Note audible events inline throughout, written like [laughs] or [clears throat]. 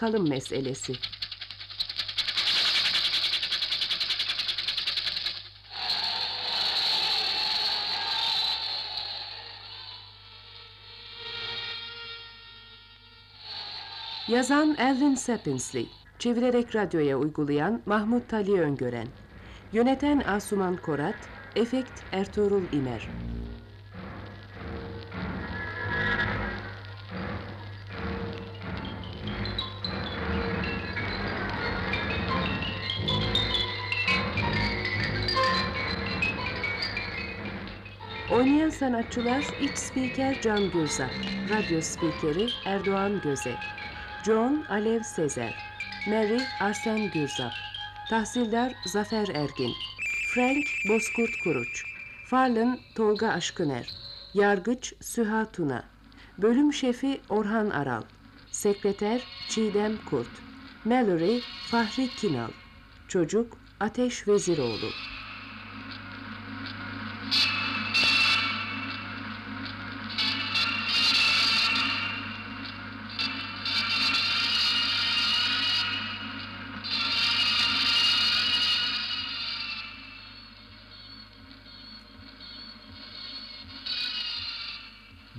Bir ölüm kalım meselesi. Yazan Elvin Sapiensley, çevirerek radyoya uygulayan Mahmut Tali Öngören, yöneten Asuman Korat, efekt Ertuğrul İmer. Oynayan sanatçılar iç spiker Can Gürzap, radyo spikeri Erdoğan Göze, John Alev Sezer, Mary Arsen Gürzap, Tahsildar Zafer Ergin, Frank Bozkurt Kuruç, Farlın Tolga Aşkıner, Yargıç Süha Tuna, Bölüm Şefi Orhan Aral, Sekreter Çiğdem Kurt, Mallory Fahri Kinal, Çocuk Ateş Veziroğlu.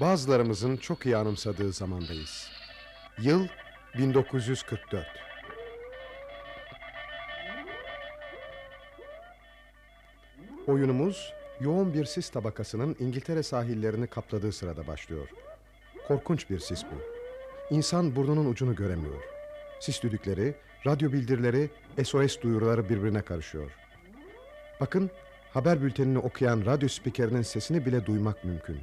Bazılarımızın çok iyi anımsadığı zamandayız. Yıl 1944. Oyunumuz yoğun bir sis tabakasının İngiltere sahillerini kapladığı sırada başlıyor. Korkunç bir sis bu. İnsan burnunun ucunu göremiyor. Sis düdükleri, radyo bildirileri, SOS duyuruları birbirine karışıyor. Bakın haber bültenini okuyan radyo spikerinin sesini bile duymak mümkün.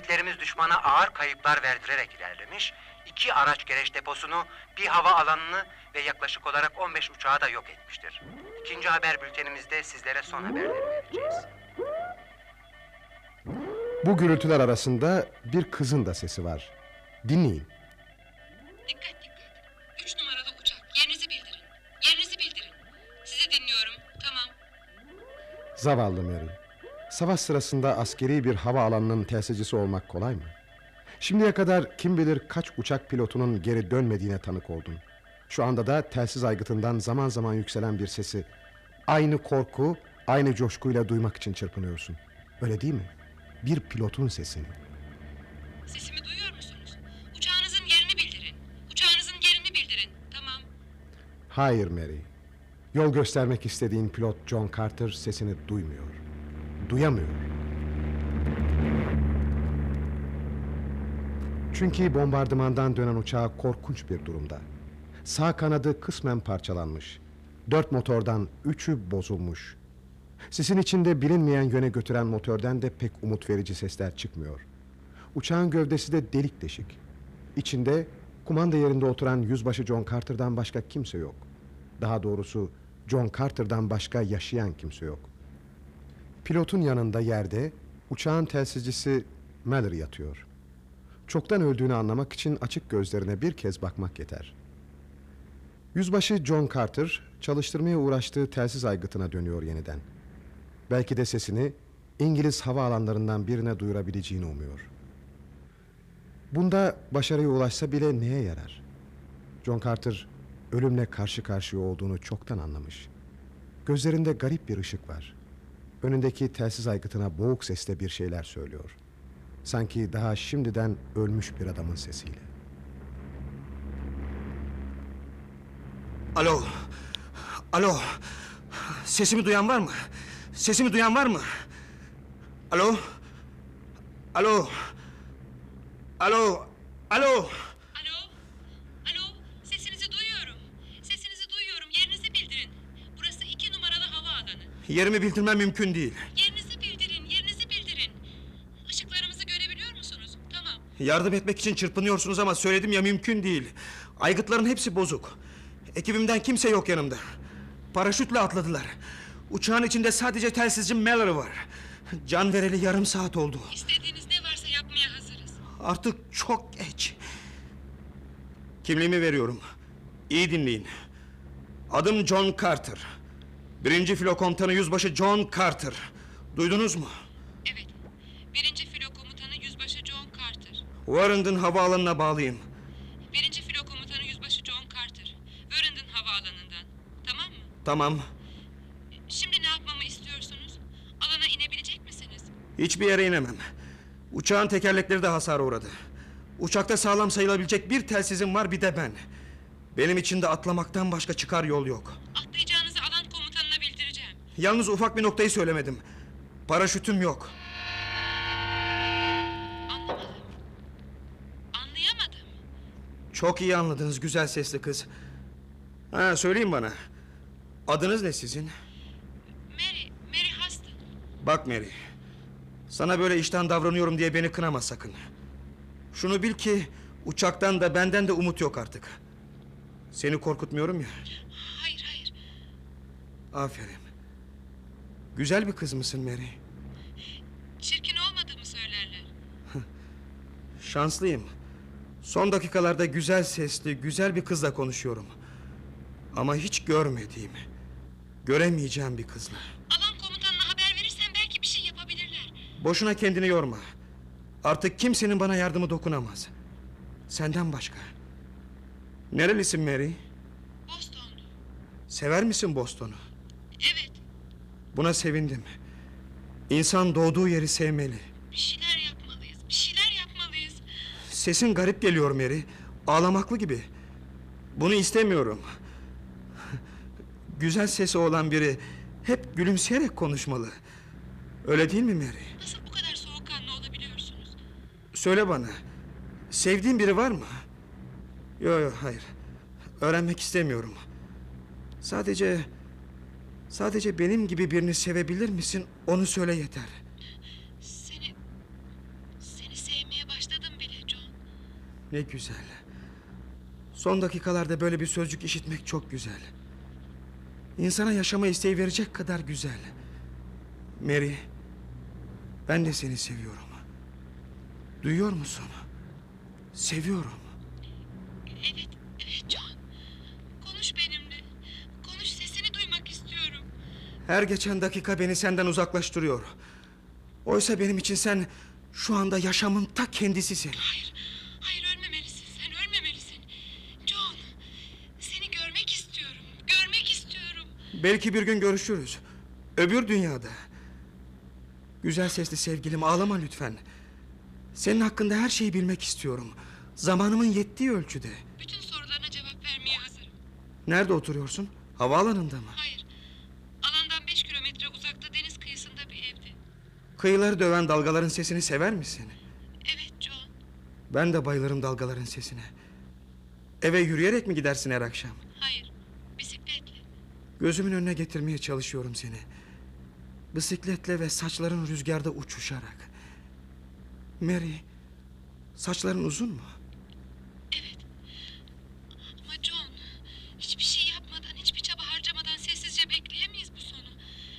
Kuvvetlerimiz düşmana ağır kayıplar verdirerek ilerlemiş, iki araç gereç deposunu, bir hava alanını ve yaklaşık olarak 15 uçağı da yok etmiştir. İkinci haber bültenimizde sizlere son haberleri vereceğiz. Bu gürültüler arasında bir kızın da sesi var. Dinleyin. Dikkat dikkat. Üç numaralı uçak. Yerinizi bildirin. Yerinizi bildirin. Sizi dinliyorum. Tamam. Zavallı Mary. Savaş sırasında askeri bir hava alanının telsizcisi olmak kolay mı? Şimdiye kadar kim bilir kaç uçak pilotunun geri dönmediğine tanık oldun. Şu anda da telsiz aygıtından zaman zaman yükselen bir sesi... ...aynı korku, aynı coşkuyla duymak için çırpınıyorsun. Öyle değil mi? Bir pilotun sesini. Sesimi duyuyor musunuz? Uçağınızın yerini bildirin. Uçağınızın yerini bildirin. Tamam. Hayır Mary. Yol göstermek istediğin pilot John Carter sesini duymuyor. Duyamıyor. Çünkü bombardımandan dönen uçağı korkunç bir durumda. Sağ kanadı kısmen parçalanmış. Dört motordan üçü bozulmuş. Sisin içinde bilinmeyen yöne götüren motordan da pek umut verici sesler çıkmıyor. Uçağın gövdesi de delik deşik. İçinde kumanda yerinde oturan yüzbaşı John Carter'dan başka kimse yok. Daha doğrusu John Carter'dan başka yaşayan kimse yok. Pilotun yanında yerde uçağın telsizcisi Mallory yatıyor. Çoktan öldüğünü anlamak için açık gözlerine bir kez bakmak yeter. Yüzbaşı John Carter çalıştırmaya uğraştığı telsiz aygıtına dönüyor yeniden. Belki de sesini İngiliz havaalanlarından birine duyurabileceğini umuyor. Bunda başarıya ulaşsa bile neye yarar? John Carter ölümle karşı karşıya olduğunu çoktan anlamış. Gözlerinde garip bir ışık var. Önündeki telsiz aygıtına boğuk sesle bir şeyler söylüyor. Sanki daha şimdiden ölmüş bir adamın sesiyle. Alo. Alo. Sesimi duyan var mı? Sesimi duyan var mı? Alo. Alo. Alo. Alo. Sesinizi duyuyorum. Sesinizi duyuyorum. Yerinizi bildirin. Burası iki numaralı havaalanı. Yerimi bildirmem mümkün değil. Yerinizi bildirin. Yerinizi bildirin. Işıklarımızı görebiliyor musunuz? Tamam. Yardım etmek için çırpınıyorsunuz ama söyledim ya mümkün değil. Aygıtların hepsi bozuk. Ekibimden kimse yok yanımda. Paraşütle atladılar. Uçağın içinde sadece telsizci Mallory var. Can vereli yarım saat oldu. İstediğiniz ne varsa yapmaya hazırız. Artık çok geç. Kimliğimi veriyorum. İyi dinleyin. Adım John Carter. Birinci filo komutanı yüzbaşı John Carter. Duydunuz mu? Evet. Birinci filo komutanı yüzbaşı John Carter. Warren'ın havaalanına bağlıyım. Birinci filo komutanı yüzbaşı John Carter. Verendon havaalanından. Tamam mı? Tamam. Şimdi ne yapmamı istiyorsunuz? Alana inebilecek misiniz? Hiçbir yere inemem. Uçağın tekerlekleri de hasara uğradı. Uçakta sağlam sayılabilecek bir telsizim var bir de ben. Benim için de atlamaktan başka çıkar yol yok. Atlayacağınızı alan komutanına bildireceğim. Yalnız ufak bir noktayı söylemedim. Paraşütüm yok. Anlamadım. Anlayamadım. Çok iyi anladınız güzel sesli kız. Ha söyleyin bana. Adınız ne sizin? Mary, Mary Huston. Bak Mary. Sana böyle işten davranıyorum diye beni kınama sakın. Şunu bil ki uçaktan da benden de umut yok artık. Seni korkutmuyorum ya. Hayır, hayır. Aferin. Güzel bir kız mısın Mary? Çirkin olmadığımı söylerler. [laughs] Şanslıyım. Son dakikalarda güzel sesli, güzel bir kızla konuşuyorum. Ama hiç görmediğim, göremeyeceğim bir kızla. Alan komutanına haber verirsen belki bir şey yapabilirler. Boşuna kendini yorma. Artık kimsenin bana yardımı dokunamaz. Senden başka. Nerelisin Mary? Boston'du. Sever misin Boston'u? Buna sevindim. İnsan doğduğu yeri sevmeli. bir şeyler yapmalıyız. Bir şeyler yapmalıyız. Sesin garip geliyor Mary. Ağlamaklı gibi. Bunu istemiyorum. Güzel sesi olan biri hep gülümseyerek konuşmalı. Öyle değil mi Mary? Nasıl bu kadar soğukkanlı olabiliyorsunuz? Söyle bana. Sevdiğin biri var mı? Yok yok hayır. Öğrenmek istemiyorum. Sadece... Sadece benim gibi birini sevebilir misin? Onu söyle yeter. Seni... Seni sevmeye başladım bile John. Ne güzel. Son dakikalarda böyle bir sözcük işitmek çok güzel. İnsana yaşama isteği verecek kadar güzel. Mary, ben de seni seviyorum. Duyuyor musun? Seviyorum. Evet, evet John. Konuş benimle. Konuş sesini duymak istiyorum. Her geçen dakika beni senden uzaklaştırıyor. Oysa benim için sen şu anda yaşamın ta kendisisin. Hayır, hayır ölmemelisin. Sen ölmemelisin. John, seni görmek istiyorum. Görmek istiyorum. Belki bir gün görüşürüz. Öbür dünyada. Güzel sesli sevgilim ağlama lütfen. Senin hakkında her şeyi bilmek istiyorum. Zamanımın yettiği ölçüde. Bütün sorularına cevap vermeye hazırım. Nerede oturuyorsun? Havaalanında mı? Hayır. Alandan beş kilometre uzakta deniz kıyısında bir evde. Kıyıları döven dalgaların sesini sever misin? Evet John. Ben de bayılırım dalgaların sesine. Eve yürüyerek mi gidersin her akşam? Hayır. Bisikletle. Gözümün önüne getirmeye çalışıyorum seni. Bisikletle ve saçların rüzgarda uçuşarak. Mary, saçların uzun mu? Evet. Ama John, hiçbir şey yapmadan, hiçbir çaba harcamadan sessizce bekleyemeyiz bu sonu.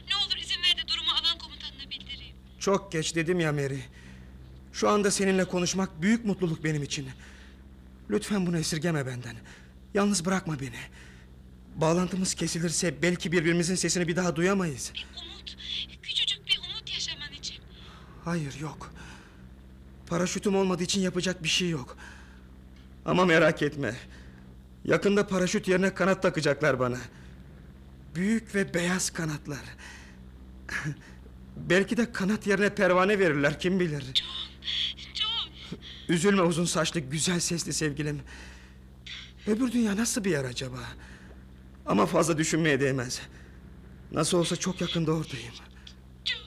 Ne olur izin ver de durumu alan komutanına bildireyim. Çok geç dedim ya Mary. Şu anda seninle konuşmak büyük mutluluk benim için. Lütfen bunu esirgeme benden. Yalnız bırakma beni. Bağlantımız kesilirse belki birbirimizin sesini bir daha duyamayız. Bir umut, küçücük bir umut yaşaman için. Hayır yok. Paraşütüm olmadığı için yapacak bir şey yok. Ama merak etme. Yakında paraşüt yerine kanat takacaklar bana. Büyük ve beyaz kanatlar. [laughs] Belki de kanat yerine pervane verirler kim bilir. John, Üzülme uzun saçlı güzel sesli sevgilim. Öbür dünya nasıl bir yer acaba? Ama fazla düşünmeye değmez. Nasıl olsa çok yakında oradayım. John.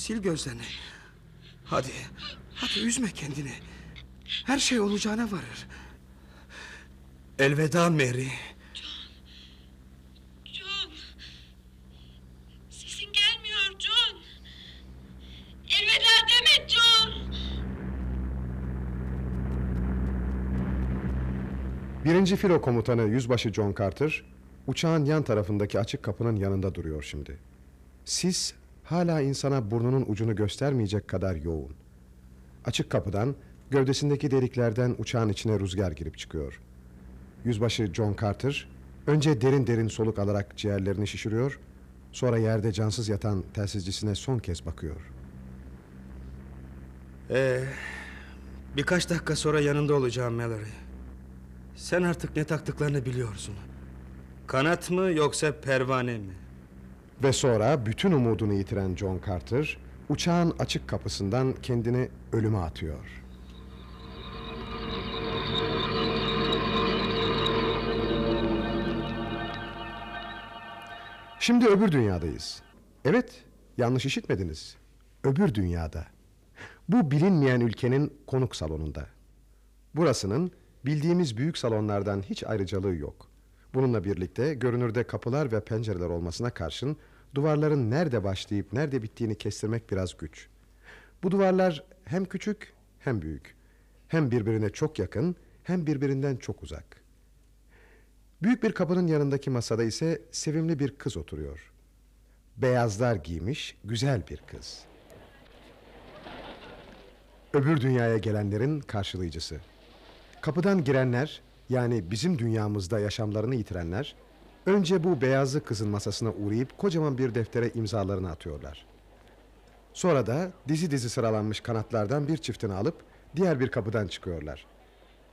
Sil gözlerini. Hadi. Hadi üzme kendini. Her şey olacağına varır. Elveda Mary. John. Sesin gelmiyor John. Elveda deme John. Birinci filo komutanı Yüzbaşı John Carter, uçağın yan tarafındaki açık kapının yanında duruyor şimdi. Sis hala insana burnunun ucunu göstermeyecek kadar yoğun. Açık kapıdan, gövdesindeki deliklerden uçağın içine rüzgar girip çıkıyor. Yüzbaşı John Carter, önce derin derin soluk alarak ciğerlerini şişiriyor, sonra yerde cansız yatan telsizcisine son kez bakıyor. Ee, birkaç dakika sonra yanında olacağım Mallory. Sen artık ne taktıklarını biliyorsun. Kanat mı yoksa pervane mi? Ve sonra bütün umudunu yitiren John Carter, uçağın açık kapısından kendini ölüme atıyor. Şimdi öbür dünyadayız. Evet, yanlış işitmediniz. Öbür dünyada. Bu bilinmeyen ülkenin konuk salonunda. Burasının bildiğimiz büyük salonlardan hiç ayrıcalığı yok. Bununla birlikte görünürde kapılar ve pencereler olmasına karşın duvarların nerede başlayıp nerede bittiğini kestirmek biraz güç. Bu duvarlar hem küçük hem büyük. Hem birbirine çok yakın hem birbirinden çok uzak. Büyük bir kapının yanındaki masada ise sevimli bir kız oturuyor. Beyazlar giymiş güzel bir kız. Öbür dünyaya gelenlerin karşılayıcısı. Kapıdan girenler yani bizim dünyamızda yaşamlarını yitirenler önce bu beyazlı kızın masasına uğrayıp kocaman bir deftere imzalarını atıyorlar. Sonra da dizi dizi sıralanmış kanatlardan bir çiftini alıp diğer bir kapıdan çıkıyorlar.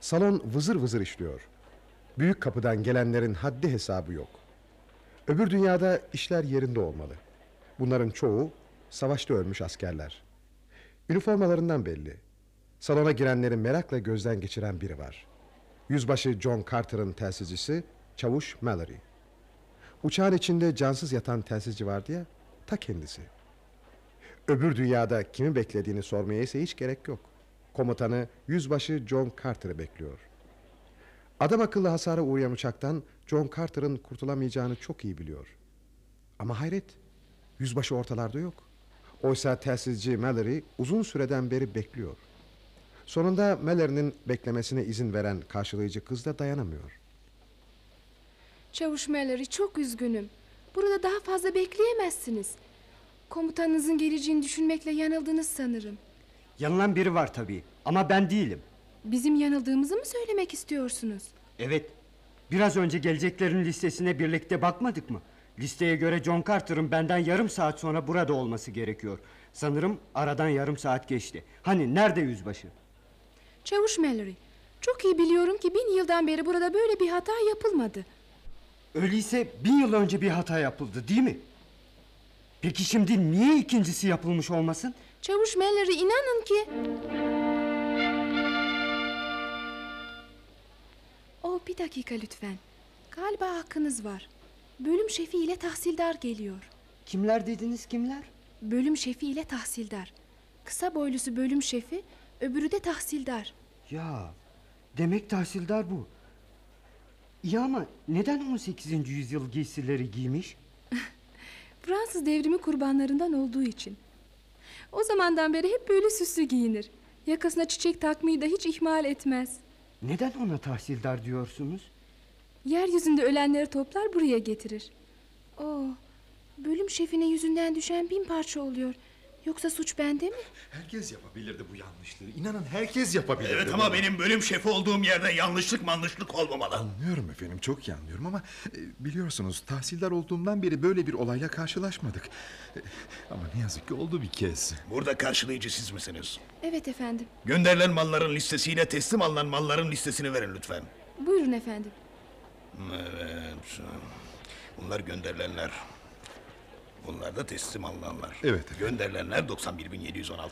Salon vızır vızır işliyor. Büyük kapıdan gelenlerin haddi hesabı yok. Öbür dünyada işler yerinde olmalı. Bunların çoğu savaşta ölmüş askerler. Üniformalarından belli. Salona girenleri merakla gözden geçiren biri var. Yüzbaşı John Carter'ın telsizcisi Çavuş Mallory. Uçağın içinde cansız yatan telsizci vardı ya, ta kendisi. Öbür dünyada kimi beklediğini sormaya ise hiç gerek yok. Komutanı Yüzbaşı John Carter'ı bekliyor. Adam akıllı hasara uğrayan uçaktan John Carter'ın kurtulamayacağını çok iyi biliyor. Ama hayret, yüzbaşı ortalarda yok. Oysa telsizci Mallory uzun süreden beri bekliyor. Sonunda Mallory'nin beklemesine izin veren karşılayıcı kız da dayanamıyor. Çavuş Mallory çok üzgünüm. Burada daha fazla bekleyemezsiniz. Komutanınızın geleceğini düşünmekle yanıldınız sanırım. Yanılan biri var tabii ama ben değilim. Bizim yanıldığımızı mı söylemek istiyorsunuz? Evet. Biraz önce geleceklerin listesine birlikte bakmadık mı? Listeye göre John Carter'ın benden yarım saat sonra burada olması gerekiyor. Sanırım aradan yarım saat geçti. Hani nerede yüzbaşı? Çavuş Mallory, çok iyi biliyorum ki bin yıldan beri burada böyle bir hata yapılmadı. Öyleyse bin yıl önce bir hata yapıldı değil mi? Peki şimdi niye ikincisi yapılmış olmasın? Çavuş Mallory inanın ki... Oh bir dakika lütfen. Galiba hakkınız var. Bölüm şefi ile tahsildar geliyor. Kimler dediniz kimler? Bölüm şefi ile tahsildar. Kısa boylusu bölüm şefi, öbürü de tahsildar. Ya demek tahsildar bu. İyi ama neden 18. yüzyıl giysileri giymiş? [laughs] Fransız devrimi kurbanlarından olduğu için. O zamandan beri hep böyle süslü giyinir. Yakasına çiçek takmayı da hiç ihmal etmez. Neden ona tahsildar diyorsunuz? Yeryüzünde ölenleri toplar buraya getirir. Oo, bölüm şefine yüzünden düşen bin parça oluyor. Yoksa suç bende mi? Herkes yapabilirdi bu yanlışlığı. İnanın herkes yapabilirdi. Evet ama benim bölüm şefi olduğum yerde yanlışlık manlışlık olmamalı. Anlıyorum efendim çok iyi anlıyorum ama e, biliyorsunuz tahsildar olduğumdan beri böyle bir olayla karşılaşmadık. E, Ama ne yazık ki oldu bir kez. Burada karşılayıcı siz misiniz? Evet efendim. Gönderilen malların listesiyle teslim alınan malların listesini verin lütfen. Buyurun efendim. Evet. Bunlar gönderilenler. Bunlar da teslim alınanlar. Evet. Gönderilenler 91.716.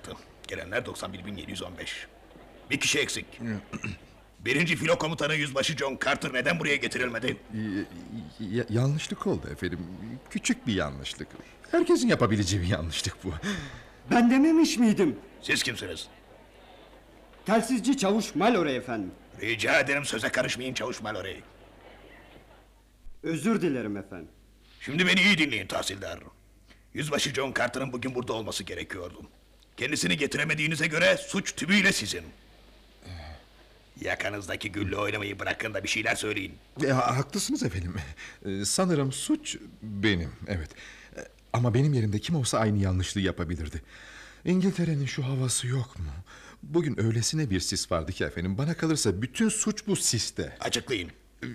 Gelenler 91.715. Bir kişi eksik. [clears throat] Birinci filo komutanı yüzbaşı John Carter neden buraya getirilmedi? E, y- yanlışlık oldu efendim. Küçük bir yanlışlık. Herkesin yapabileceği bir yanlışlık bu. Ben dememiş miydim? Siz kimsiniz? Telsizci çavuş Mallory efendim. Rica ederim söze karışmayın Çavuş Mallory. Özür dilerim efendim. Şimdi beni iyi dinleyin tahsildar. Yüzbaşı John Carter'ın bugün burada olması gerekiyordu. Kendisini getiremediğinize göre suç tümüyle sizin. Yakanızdaki gülle oynamayı bırakın da bir şeyler söyleyin. E, ha- haklısınız efendim. E, sanırım suç benim, evet. E, ama benim yerimde kim olsa aynı yanlışlığı yapabilirdi. İngiltere'nin şu havası yok mu? Bugün öylesine bir sis vardı ki efendim. Bana kalırsa bütün suç bu siste. Açıklayın. E,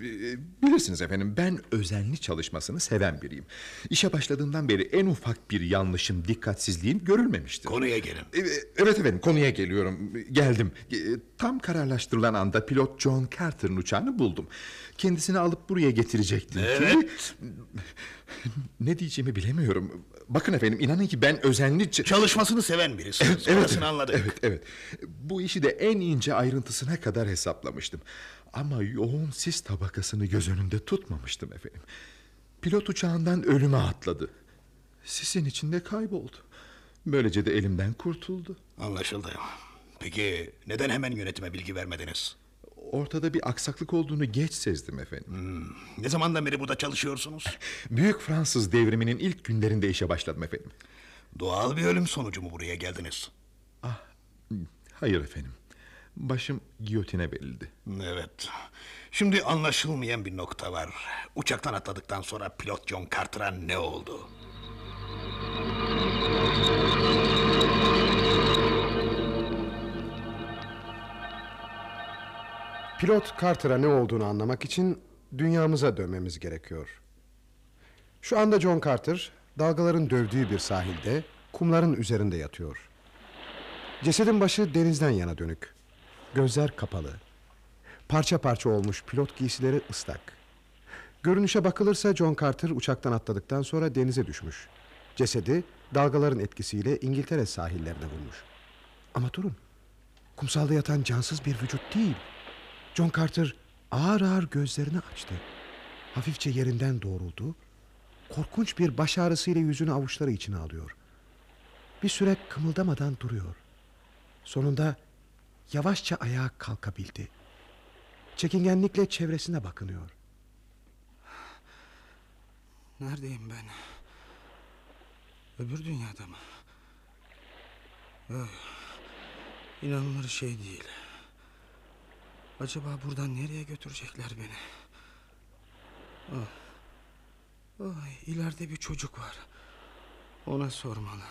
Bilirsiniz efendim ben özenli çalışmasını seven biriyim. İşe başladığımdan beri en ufak bir yanlışım, dikkatsizliğim görülmemiştir. Konuya gelin. E, Evet efendim konuya geliyorum. Geldim. E, Tam kararlaştırılan anda pilot John Carter'ın uçağını buldum. Kendisini alıp buraya getirecektim ki... Evet. Ne diyeceğimi bilemiyorum. Bakın efendim inanın ki ben özenli... Çalışmasını seven birisiniz. Orasını anladık. Evet, evet. Bu işi de en ince ayrıntısına kadar hesaplamıştım. Ama yoğun sis tabakasını göz önünde tutmamıştım efendim. Pilot uçağından ölüme atladı. Sisin içinde kayboldu. Böylece de elimden kurtuldu. Anlaşıldı. Peki neden hemen yönetime bilgi vermediniz? Ortada bir aksaklık olduğunu geç sezdim efendim. Hmm, Ne zamandan beri burada çalışıyorsunuz? [laughs] Büyük Fransız devriminin ilk günlerinde işe başladım efendim. Doğal bir ölüm sonucu mu buraya geldiniz? Hayır efendim. Başım giyotine verildi. Evet. Şimdi anlaşılmayan bir nokta var. Uçaktan atladıktan sonra pilot John Carter'a ne oldu? Pilot Carter'a ne olduğunu anlamak için dünyamıza dönmemiz gerekiyor. Şu anda John Carter dalgaların dövdüğü bir sahilde kumların üzerinde yatıyor. Cesedin başı denizden yana dönük. Gözler kapalı. Parça parça olmuş pilot giysileri ıslak. Görünüşe bakılırsa John Carter uçaktan atladıktan sonra denize düşmüş. Cesedi dalgaların etkisiyle İngiltere sahillerine vurmuş. Ama durun. Kumsalda yatan cansız bir vücut değil. John Carter ağır ağır gözlerini açtı. Hafifçe yerinden doğruldu. Korkunç bir baş ağrısıyla yüzünü avuçları içine alıyor. Bir süre kımıldamadan duruyor. Sonunda yavaşça ayağa kalkabildi. Çekingenlikle çevresine bakınıyor. Neredeyim ben? Öbür dünyada mı? Öh, inanılır şey değil. Acaba buradan nereye götürecekler beni? Oh. Ay, ileride bir çocuk var. Ona sormalı.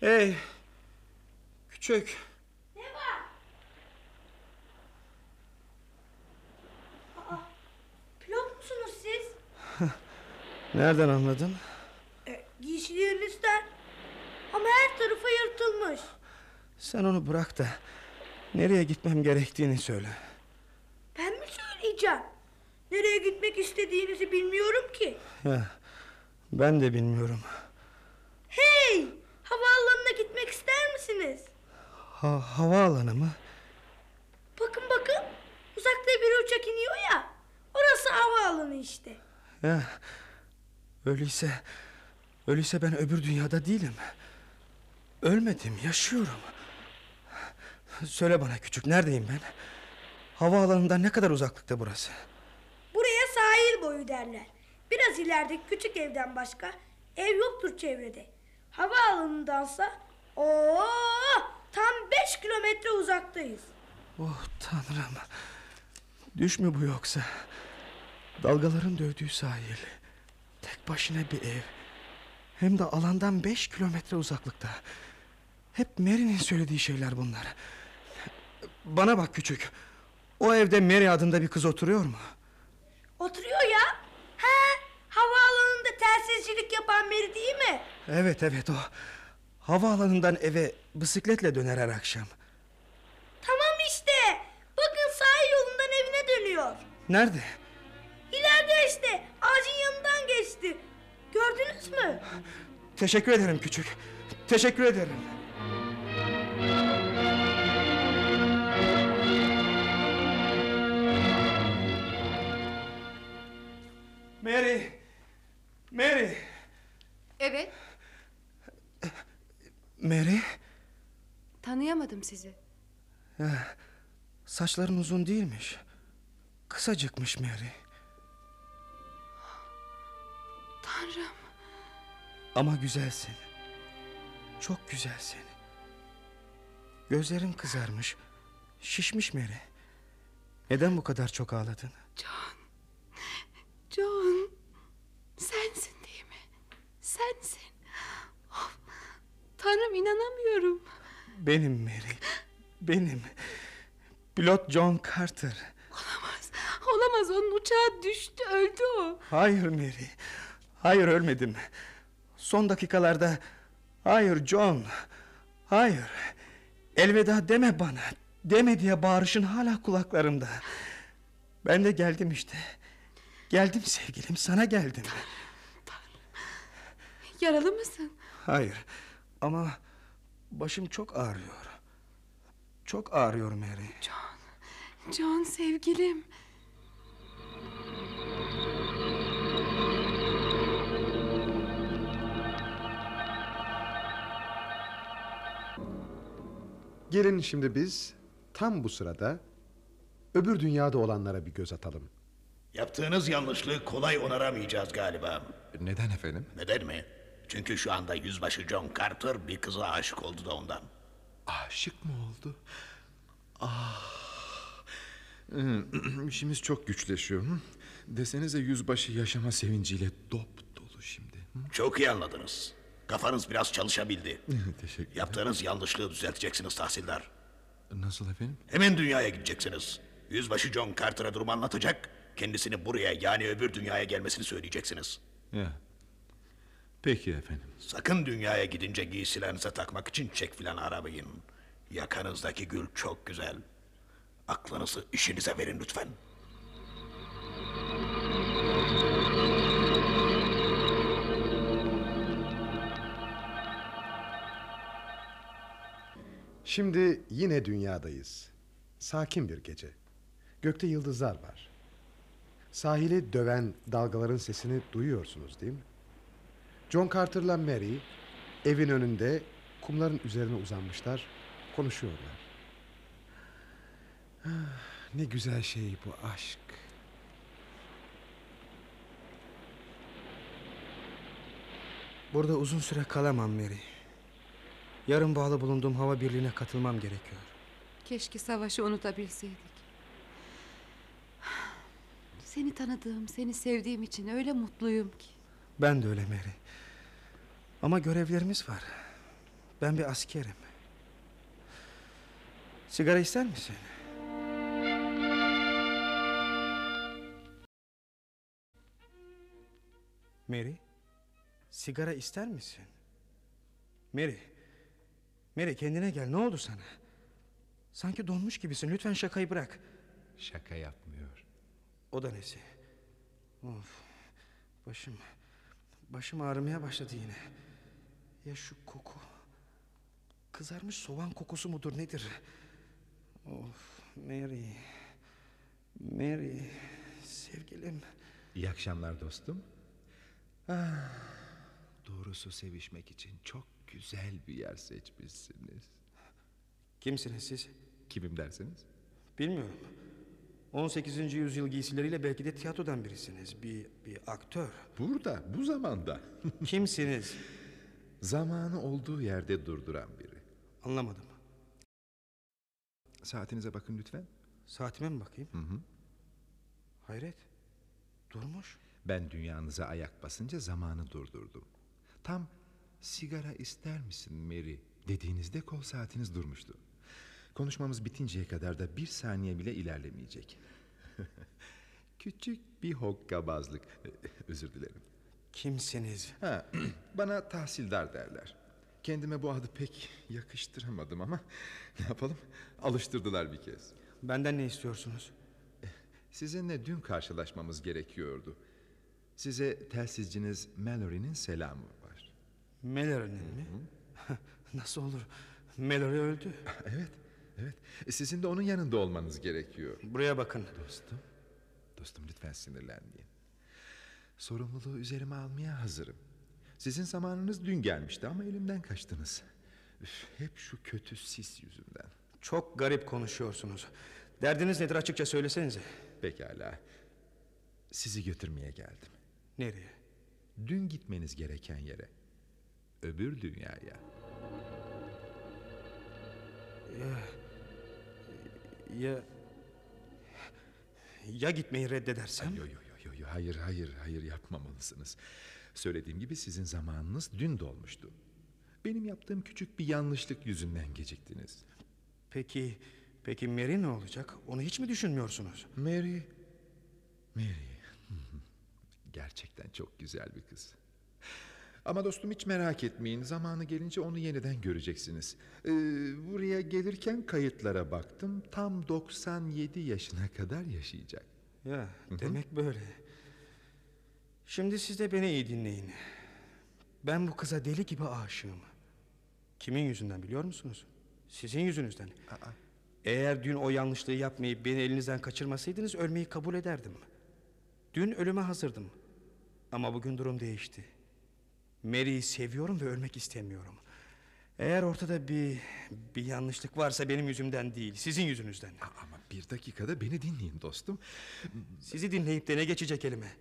Hey! Küçük. Pilot musunuz siz? [laughs] Nereden anladın? E, giysilerinizden. Ama her tarafı yırtılmış. Sen onu bırak da nereye gitmem gerektiğini söyle. Ben mi söyleyeceğim? Nereye gitmek istediğinizi bilmiyorum ki. Ya, ben de bilmiyorum. Hey! Havaalanına gitmek ister misiniz? Ha, havaalanı mı? Bakın bakın. Uzakta bir uçak iniyor ya. Orası havaalanı işte. Ya, öyleyse, öyleyse ben öbür dünyada değilim. Ölmedim, yaşıyorum. Söyle bana küçük, neredeyim ben? Havaalanından ne kadar uzaklıkta burası? Buraya sahil boyu derler. Biraz ilerideki küçük evden başka ev yoktur çevrede. Havaalanındansa o tam beş kilometre uzaktayız. Oh tanrım. Düş mü bu yoksa? Dalgaların dövdüğü sahil. Tek başına bir ev. Hem de alandan beş kilometre uzaklıkta. Hep Mary'nin söylediği şeyler bunlar. Bana bak küçük. O evde Mary adında bir kız oturuyor mu? Oturuyor ya. He, havaalanında telsizcilik yapan Mary değil mi? Evet evet o. Havaalanından eve bisikletle döner her akşam. Tamam işte. Bakın sahil yolundan evine dönüyor. Nerede? Mü? Teşekkür ederim küçük. Teşekkür ederim. Mary. Mary. Evet, Mary. tanıyamadım sizi. Ya, saçların uzun değilmiş. Kısacıkmış Mary. Tanrım. Ama güzelsin. Çok güzelsin. Gözlerin kızarmış. Şişmiş Mary. Neden bu kadar çok ağladın? John. John. Sensin değil mi? Sensin. Of, Tanrım inanamıyorum. Benim Mary. Benim. Pilot John Carter. Olamaz. Olamaz onun uçağı düştü öldü o. Hayır Mary. Hayır ölmedim. Son dakikalarda hayır John. Hayır. Elveda deme bana. Deme diye bağırışın hala kulaklarımda. Ben de geldim işte. Geldim sevgilim sana geldim. Yaralı mısın? Hayır ama başım çok ağrıyor. Çok ağrıyor Mary. John. John sevgilim. Gelin şimdi biz tam bu sırada öbür dünyada olanlara bir göz atalım. Yaptığınız yanlışlığı kolay onaramayacağız galiba. Neden efendim? Neden mi? Çünkü şu anda yüzbaşı John Carter bir kıza aşık oldu da ondan. Aşık mı oldu? Ah. Hmm, [clears throat] İşimiz çok güçleşiyor. hı? Desenize yüzbaşı yaşama sevinciyle dop dolu şimdi. hı? Çok iyi anladınız. Kafanız biraz çalışabildi. [laughs] Teşekkür Yaptığınız yanlışlığı düzelteceksiniz tahsildar. Nasıl efendim? Hemen dünyaya gideceksiniz. Yüzbaşı John Carter'a durumu anlatacak. Kendisini buraya yani öbür dünyaya gelmesini söyleyeceksiniz. Ya. Peki efendim. Sakın dünyaya gidince giysilerinize takmak için çek filan aramayın. Yakanızdaki gül çok güzel. Aklınızı işinize verin lütfen. Şimdi yine dünyadayız. Sakin bir gece. Gökte yıldızlar var. Sahili döven dalgaların sesini duyuyorsunuz değil mi? John Carter'la Mary evin önünde kumların üzerine uzanmışlar, konuşuyorlar. Ah, ne güzel şey bu aşk. Burada uzun süre kalamam Mary. Yarın bağlı bulunduğum hava birliğine katılmam gerekiyor. Keşke savaşı unutabilseydik. Seni tanıdığım, seni sevdiğim için öyle mutluyum ki. Ben de öyle Mary. Ama görevlerimiz var. Ben bir askerim. Sigara ister misin? Mary, sigara ister misin? Mary, Mary kendine gel. Ne oldu sana? Sanki donmuş gibisin. Lütfen şakayı bırak. Şaka yapmıyor. O da nesi? Of, başım, başım ağrımaya başladı yine. Ya şu koku? Kızarmış soğan kokusu mudur nedir? Of, Mary, Mary, sevgilim. İyi akşamlar dostum. Ah, doğrusu sevişmek için çok güzel bir yer seçmişsiniz. Kimsiniz siz? Kimim dersiniz? Bilmiyorum. 18. yüzyıl giysileriyle belki de tiyatrodan birisiniz. Bir, bir aktör. Burada, bu zamanda. [laughs] Kimsiniz? Zamanı olduğu yerde durduran biri. Anlamadım. Saatinize bakın lütfen. Saatime mi bakayım? Hı hı. Hayret. Durmuş. Ben dünyanıza ayak basınca zamanı durdurdum. Tam sigara ister misin Mary dediğinizde kol saatiniz durmuştu. Konuşmamız bitinceye kadar da bir saniye bile ilerlemeyecek. [laughs] Küçük bir hokkabazlık. [laughs] Özür dilerim. Kimsiniz? Ha, [clears throat] bana tahsildar derler. Kendime bu adı pek yakıştıramadım ama [laughs] ne yapalım? Alıştırdılar bir kez. Benden ne istiyorsunuz? Sizinle dün karşılaşmamız gerekiyordu. Size telsizciniz Mallory'nin selamı. Mallory'nin mi? [laughs] Nasıl olur? Mallory öldü. [laughs] evet, evet. Sizin de onun yanında olmanız gerekiyor. Buraya bakın. Dostum, dostum lütfen sinirlenmeyin. Sorumluluğu üzerime almaya hazırım. Sizin zamanınız dün gelmişti ama elimden kaçtınız. Üf, hep şu kötü sis yüzünden. Çok garip konuşuyorsunuz. Derdiniz nedir açıkça söylesenize. Pekala. Sizi götürmeye geldim. Nereye? Dün gitmeniz gereken yere. Öbür dünyaya. Ya, Ya... Ya gitmeyi reddedersem? Yo, yo, yo, yo, yo, hayır, hayır, hayır yapmamalısınız. Söylediğim gibi sizin zamanınız dün dolmuştu. Benim yaptığım küçük bir yanlışlık yüzünden geciktiniz. Peki, peki Mary ne olacak? Onu hiç mi düşünmüyorsunuz? Mary, Mary. Gerçekten çok güzel bir kız. Ama dostum hiç merak etmeyin. Zamanı gelince onu yeniden göreceksiniz. Ee, buraya gelirken kayıtlara baktım. Tam 97 yaşına kadar yaşayacak. Ya demek böyle. Şimdi siz de beni iyi dinleyin. Ben bu kıza deli gibi aşığım. Kimin yüzünden biliyor musunuz? Sizin yüzünüzden. Eğer dün o yanlışlığı yapmayıp beni elinizden kaçırmasaydınız ölmeyi kabul ederdim. Dün ölüme hazırdım. Ama bugün durum değişti. Mary'i seviyorum ve ölmek istemiyorum. Eğer ortada bir bir yanlışlık varsa benim yüzümden değil, sizin yüzünüzden. Ama bir dakikada beni dinleyin dostum. Sizi dinleyip de ne geçecek elime?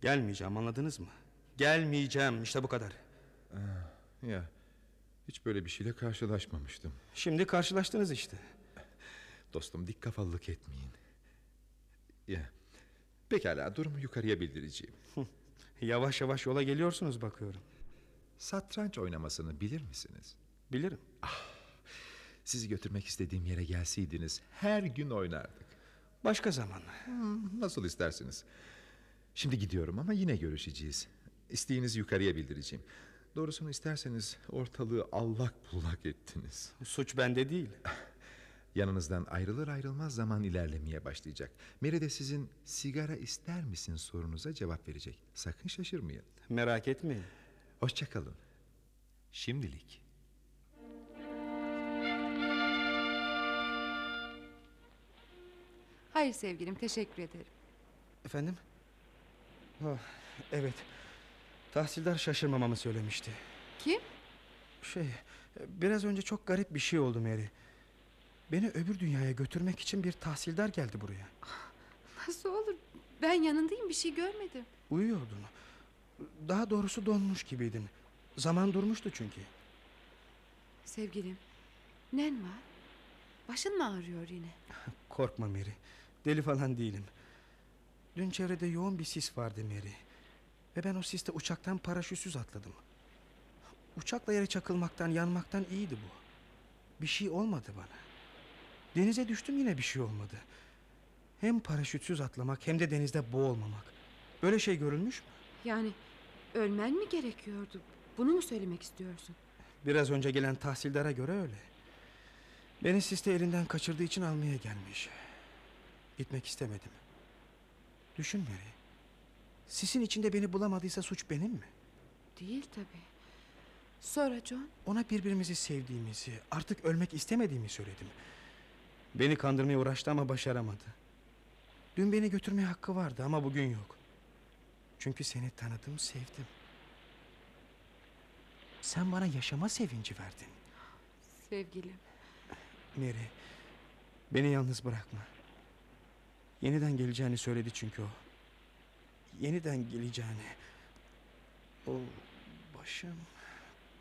Gelmeyeceğim anladınız mı? Gelmeyeceğim işte bu kadar. Ya hiç böyle bir şeyle karşılaşmamıştım. Şimdi karşılaştınız işte. Dostum dik kafalılık etmeyin. Ya pekala durumu yukarıya bildireceğim. Yavaş yavaş yola geliyorsunuz bakıyorum. Satranç oynamasını bilir misiniz? Bilirim. Ah, sizi götürmek istediğim yere gelseydiniz her gün oynardık. Başka zaman. Hmm, nasıl istersiniz. Şimdi gidiyorum ama yine görüşeceğiz. İsteğinizi yukarıya bildireceğim. Doğrusunu isterseniz ortalığı allak bullak ettiniz. Suç bende değil. Yanınızdan ayrılır ayrılmaz zaman ilerlemeye başlayacak. Mary de sizin sigara ister misin sorunuza cevap verecek. Sakın şaşırmayın. Merak etmeyin. Hoşçakalın. Şimdilik. Hayır sevgilim teşekkür ederim. Efendim? Oh, evet. Tahsildar şaşırmamamı söylemişti. Kim? Şey, biraz önce çok garip bir şey oldu Mary. Beni öbür dünyaya götürmek için bir tahsildar geldi buraya. Nasıl olur? Ben yanındayım bir şey görmedim. Uyuyordun. Daha doğrusu donmuş gibiydin. Zaman durmuştu çünkü. Sevgilim nen var? Başın mı ağrıyor yine? [laughs] Korkma Mary. Deli falan değilim. Dün çevrede yoğun bir sis vardı Mary. Ve ben o siste uçaktan paraşütsüz atladım. Uçakla yere çakılmaktan, yanmaktan iyiydi bu. Bir şey olmadı bana. Denize düştüm yine bir şey olmadı. Hem paraşütsüz atlamak hem de denizde boğulmamak. Böyle şey görülmüş mü? Yani ölmen mi gerekiyordu? Bunu mu söylemek istiyorsun? Biraz önce gelen tahsildara göre öyle. Beni siste elinden kaçırdığı için almaya gelmiş. Gitmek istemedim. Düşün Mary. Sisin içinde beni bulamadıysa suç benim mi? Değil tabii. Sonra John? Ona birbirimizi sevdiğimizi, artık ölmek istemediğimi söyledim. Beni kandırmaya uğraştı ama başaramadı. Dün beni götürmeye hakkı vardı ama bugün yok. Çünkü seni tanıdım, sevdim. Sen bana yaşama sevinci verdin. Sevgilim. Mary, beni yalnız bırakma. Yeniden geleceğini söyledi çünkü o. Yeniden geleceğini. O başım,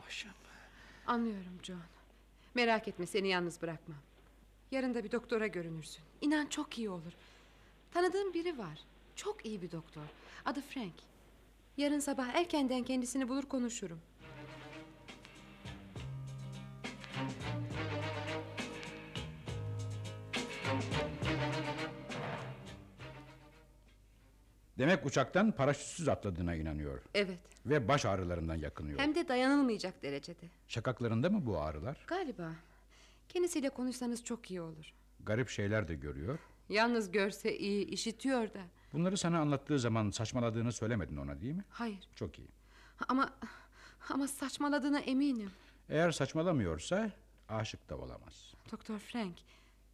başım. Anlıyorum John. Merak etme seni yalnız bırakmam. Yarın da bir doktora görünürsün. İnan çok iyi olur. Tanıdığım biri var. Çok iyi bir doktor. Adı Frank. Yarın sabah erkenden kendisini bulur konuşurum. Demek uçaktan paraşütsüz atladığına inanıyor. Evet. Ve baş ağrılarından yakınıyor. Hem de dayanılmayacak derecede. Şakaklarında mı bu ağrılar? Galiba. Kendisiyle konuşsanız çok iyi olur. Garip şeyler de görüyor. Yalnız görse iyi, işitiyor da. Bunları sana anlattığı zaman saçmaladığını söylemedin ona değil mi? Hayır. Çok iyi. Ama ama saçmaladığına eminim. Eğer saçmalamıyorsa aşık da olamaz. Doktor Frank,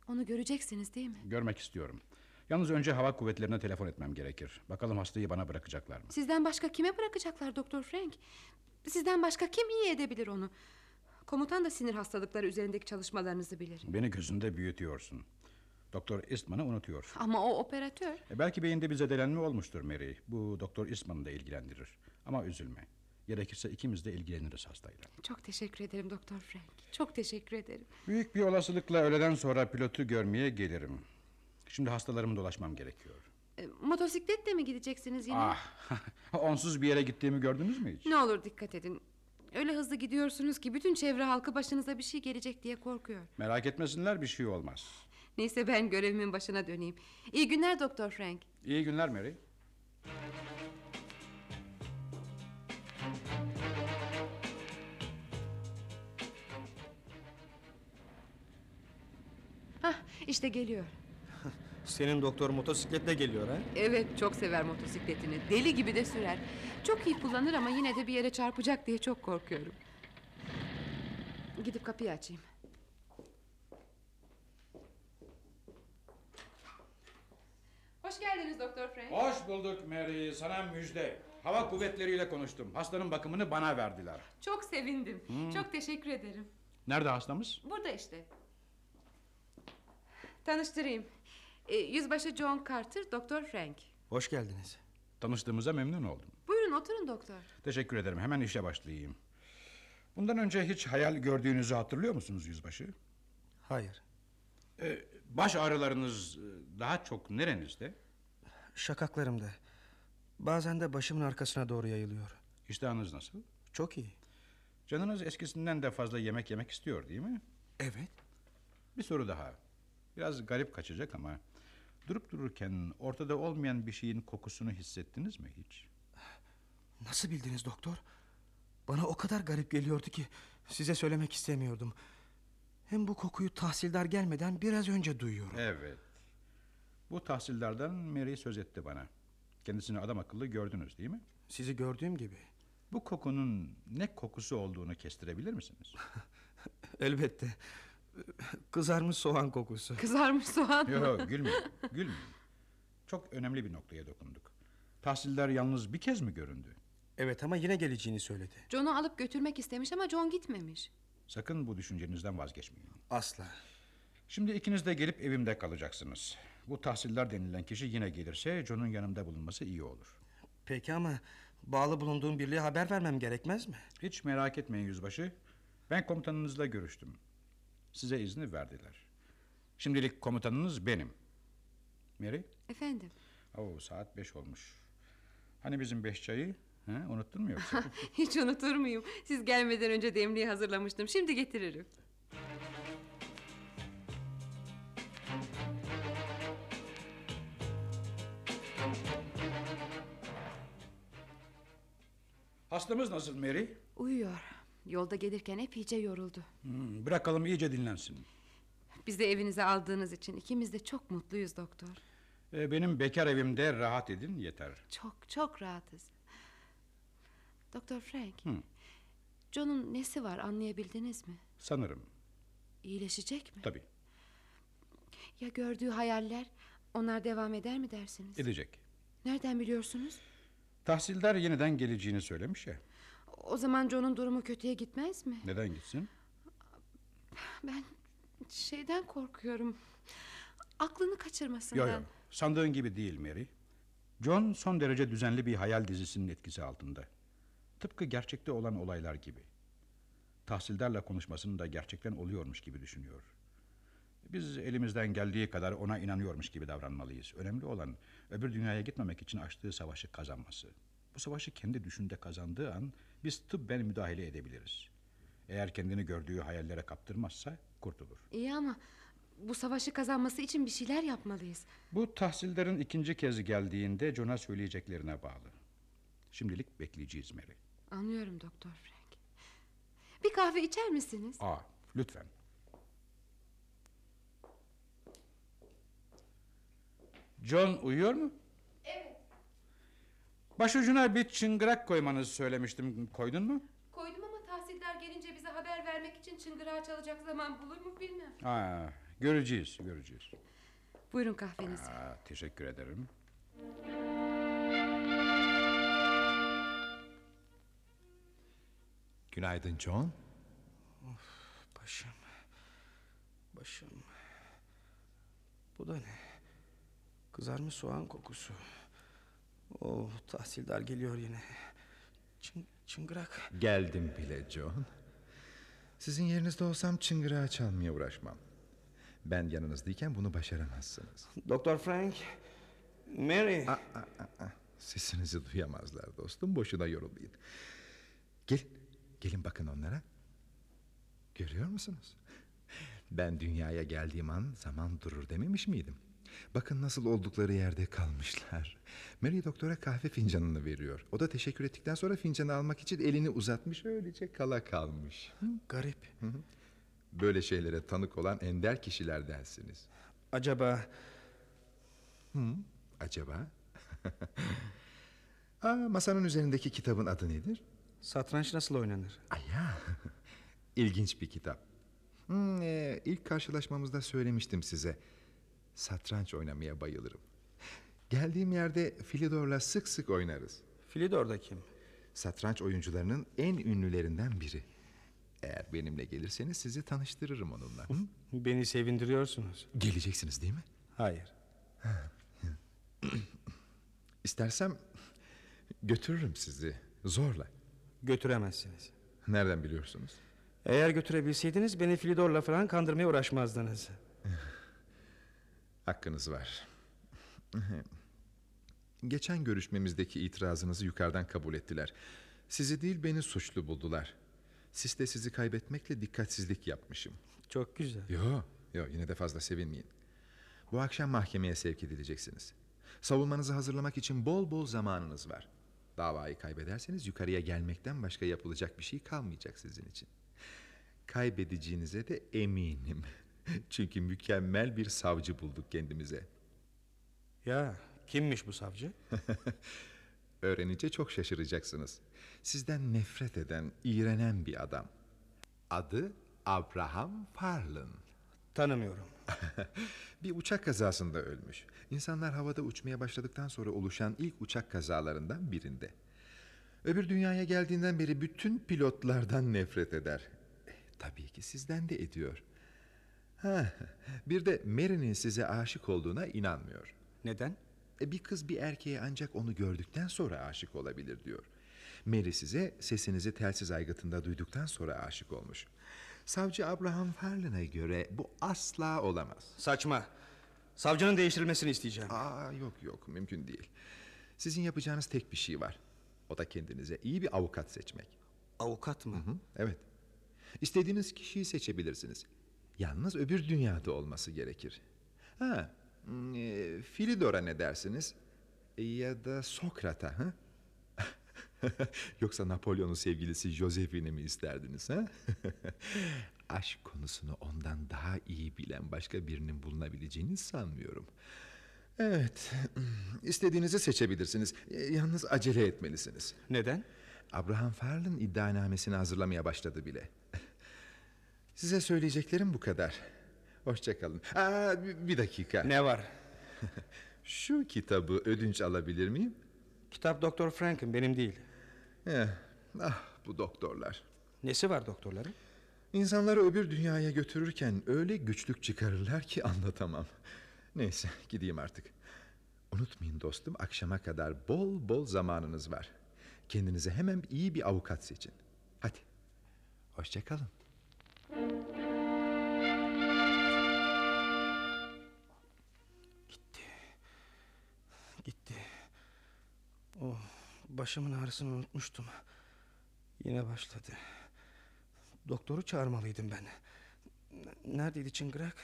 onu göreceksiniz değil mi? Görmek istiyorum. Yalnız önce hava kuvvetlerine telefon etmem gerekir. Bakalım hastayı bana bırakacaklar mı? Sizden başka kime bırakacaklar Doktor Frank? Sizden başka kim iyi edebilir onu? Komutan da sinir hastalıkları üzerindeki çalışmalarınızı bilir. Beni gözünde büyütüyorsun. Doktor Eastman'ı unutuyorsun. Ama o operatör. E belki beyinde bir zedelenme olmuştur Mary. Bu Doktor Eastman'ı da ilgilendirir. Ama üzülme. Gerekirse ikimiz de ilgileniriz hastayla. Çok teşekkür ederim Doktor Frank. Çok teşekkür ederim. Büyük bir olasılıkla öğleden sonra pilotu görmeye gelirim. Şimdi hastalarımı dolaşmam gerekiyor. E, motosikletle mi gideceksiniz yine? Ah, [laughs] onsuz bir yere gittiğimi gördünüz mü hiç? Ne olur dikkat edin. Öyle hızlı gidiyorsunuz ki bütün çevre halkı başınıza bir şey gelecek diye korkuyor. Merak etmesinler bir şey olmaz. Neyse ben görevimin başına döneyim. İyi günler Doktor Frank. İyi günler Mary. Hah işte geliyor. Senin doktor motosikletle geliyor ha? Evet çok sever motosikletini. Deli gibi de sürer. Çok iyi kullanır ama yine de bir yere çarpacak diye çok korkuyorum. Gidip kapıyı açayım. Hoş geldiniz Doktor Frank. Hoş bulduk Mary. Sana müjde. Hava kuvvetleriyle konuştum. Hastanın bakımını bana verdiler. Çok sevindim. Hmm. Çok teşekkür ederim. Nerede hastamız? Burada işte. Tanıştırayım. Ee, yüzbaşı John Carter, Doktor Frank. Hoş geldiniz. Tanıştığımıza memnun oldum. Buyurun oturun doktor. Teşekkür ederim. Hemen işe başlayayım. Bundan önce hiç hayal gördüğünüzü hatırlıyor musunuz yüzbaşı? Hayır. Ee, baş ağrılarınız e, daha çok nerenizde? Şakaklarımda. Bazen de başımın arkasına doğru yayılıyor. İştahınız nasıl? Çok iyi. Canınız eskisinden de fazla yemek yemek istiyor değil mi? Evet. Bir soru daha. Biraz garip kaçacak ama... ...durup dururken ortada olmayan bir şeyin kokusunu hissettiniz mi hiç? Nasıl bildiniz doktor? Bana o kadar garip geliyordu ki size söylemek istemiyordum. Hem bu kokuyu tahsildar gelmeden biraz önce duyuyorum. Evet. Bu tahsillerden Mary söz etti bana. Kendisini adam akıllı gördünüz değil mi? Sizi gördüğüm gibi. Bu kokunun ne kokusu olduğunu kestirebilir misiniz? [laughs] Elbette. Kızarmış soğan kokusu. Kızarmış soğan mı? Yok yok gülmeyin. Gülmeyin. Çok önemli bir noktaya dokunduk. Tahsiller yalnız bir kez mi göründü? Evet ama yine geleceğini söyledi. John'u alıp götürmek istemiş ama John gitmemiş. Sakın bu düşüncenizden vazgeçmeyin. Asla. Şimdi ikiniz de gelip evimde kalacaksınız. Bu tahsiller denilen kişi yine gelirse John'un yanımda bulunması iyi olur. Peki ama bağlı bulunduğum birliğe haber vermem gerekmez mi? Hiç merak etmeyin yüzbaşı. Ben komutanınızla görüştüm. Size izni verdiler. Şimdilik komutanınız benim. Mary? Efendim? Oo, saat beş olmuş. Hani bizim beş çayı? Ha, unuttun mu yoksa? [laughs] Hiç unutur muyum? Siz gelmeden önce demliği hazırlamıştım. Şimdi getiririm. Hastamız nasıl Mary? Uyuyor. Yolda gelirken epeyce yoruldu. Hmm, bırakalım iyice dinlensin. Bizi evinize aldığınız için ikimiz de çok mutluyuz doktor. Ee, benim bekar evimde rahat edin yeter. Çok çok rahatız. Doktor Frank. Hı. John'un nesi var anlayabildiniz mi? Sanırım. İyileşecek mi? Tabii. Ya gördüğü hayaller onlar devam eder mi dersiniz? Edecek. Nereden biliyorsunuz? Tahsildar yeniden geleceğini söylemiş ya. O zaman John'un durumu kötüye gitmez mi? Neden gitsin? Ben şeyden korkuyorum. Aklını kaçırmasından. Yok yok. Sandığın gibi değil Mary. John son derece düzenli bir hayal dizisinin etkisi altında. Tıpkı gerçekte olan olaylar gibi. Tahsildarla konuşmasını da gerçekten oluyormuş gibi düşünüyor. Biz elimizden geldiği kadar ona inanıyormuş gibi davranmalıyız. Önemli olan öbür dünyaya gitmemek için açtığı savaşı kazanması. Bu savaşı kendi düşünde kazandığı an biz tıbben müdahale edebiliriz. Eğer kendini gördüğü hayallere kaptırmazsa kurtulur. İyi ama bu savaşı kazanması için bir şeyler yapmalıyız. Bu tahsillerin ikinci kez geldiğinde John'a söyleyeceklerine bağlı. Şimdilik bekleyeceğiz Mary. Anlıyorum Doktor Frank. Bir kahve içer misiniz? Aa, lütfen. John uyuyor mu? Başucuna bir çıngırak koymanızı söylemiştim. Koydun mu? Koydum ama tahsildar gelince bize haber vermek için çıngırağı çalacak zaman bulur mu bilmem. Aa, göreceğiz, göreceğiz. Buyurun kahvenizi. Aa, teşekkür ederim. Günaydın John. Başım. Başım. Bu da ne? Kızarmış soğan kokusu. Oh tahsildar geliyor yine. Çın, Çıngırak. Geldim bile John. Sizin yerinizde olsam çıngırağı çalmaya uğraşmam. Ben yanınızdayken bunu başaramazsınız. Doktor Frank. Mary. Sesinizi duyamazlar dostum. Boşuna yorulmayın. Gelin. Gelin bakın onlara. Görüyor musunuz? Ben dünyaya geldiğim an zaman durur dememiş miydim? Bakın nasıl oldukları yerde kalmışlar. Mary doktora kahve fincanını veriyor. O da teşekkür ettikten sonra fincanı almak için elini uzatmış. Öylece kala kalmış. Garip. Böyle şeylere tanık olan ender kişilerdensiniz. Acaba... Hı, acaba? [laughs] Aa, masanın üzerindeki kitabın adı nedir? Satranç nasıl oynanır? Aya, [laughs] ilginç bir kitap. Hmm, e, ilk karşılaşmamızda söylemiştim size. Satranç oynamaya bayılırım. Geldiğim yerde Filidor'la sık sık oynarız. Filidor da kim? Satranç oyuncularının en ünlülerinden biri. Eğer benimle gelirseniz sizi tanıştırırım onunla. Beni sevindiriyorsunuz. Geleceksiniz değil mi? Hayır. İstersem götürürüm sizi zorla. Götüremezsiniz. Nereden biliyorsunuz? Eğer götürebilseydiniz beni Filidor'la falan kandırmaya uğraşmazdınız. [laughs] Hakkınız var. [laughs] Geçen görüşmemizdeki itirazınızı yukarıdan kabul ettiler. Sizi değil beni suçlu buldular. Siz de sizi kaybetmekle dikkatsizlik yapmışım. Çok güzel. Yo, yo yine de fazla sevinmeyin. Bu akşam mahkemeye sevk edileceksiniz. Savunmanızı hazırlamak için bol bol zamanınız var. Davayı kaybederseniz yukarıya gelmekten başka yapılacak bir şey kalmayacak sizin için. Kaybedeceğinize de eminim. [laughs] [laughs] Çünkü mükemmel bir savcı bulduk kendimize. Ya kimmiş bu savcı? [laughs] Öğrenince çok şaşıracaksınız. Sizden nefret eden, iğrenen bir adam. Adı Abraham Farlin. Tanımıyorum. [laughs] bir uçak kazasında ölmüş. İnsanlar havada uçmaya başladıktan sonra oluşan ilk uçak kazalarından birinde. Öbür dünyaya geldiğinden beri bütün pilotlardan nefret eder. E, tabii ki sizden de ediyor. Ha, bir de Mary'nin size aşık olduğuna inanmıyor. Neden? E, bir kız bir erkeğe ancak onu gördükten sonra aşık olabilir diyor. Mary size sesinizi telsiz aygıtında duyduktan sonra aşık olmuş. Savcı Abraham Farlin'e göre bu asla olamaz. Saçma. Savcının değiştirilmesini isteyeceğim. Aa, yok yok mümkün değil. Sizin yapacağınız tek bir şey var. O da kendinize iyi bir avukat seçmek. Avukat mı? Hı hı, evet. İstediğiniz kişiyi seçebilirsiniz. Yalnız öbür dünyada olması gerekir. Ha, e, Filidor'a ne dersiniz? E, ya da Sokrat'a ha? [laughs] Yoksa Napolyon'un sevgilisi Josephine'i mi isterdiniz ha? [laughs] Aşk konusunu ondan daha iyi bilen başka birinin bulunabileceğini sanmıyorum. Evet, [clears throat] istediğinizi seçebilirsiniz. E, Yalnız acele etmelisiniz. Neden? Abraham Farlin iddianamesini hazırlamaya başladı bile. Size söyleyeceklerim bu kadar. Hoşçakalın. Aa, bir- dakika. Ne var? [laughs] Şu kitabı ödünç alabilir miyim? Kitap Doktor Frank'ın benim değil. Eh, ah bu doktorlar. Nesi var doktorların? İnsanları öbür dünyaya götürürken öyle güçlük çıkarırlar ki anlatamam. Neyse gideyim artık. Unutmayın dostum akşama kadar bol bol zamanınız var. Kendinize hemen iyi bir avukat seçin. Hadi. Hoşçakalın. Başımın ağrısını unutmuştum. Yine başladı. Doktoru çağırmalıydım ben. N- Neredeydi çıngırak?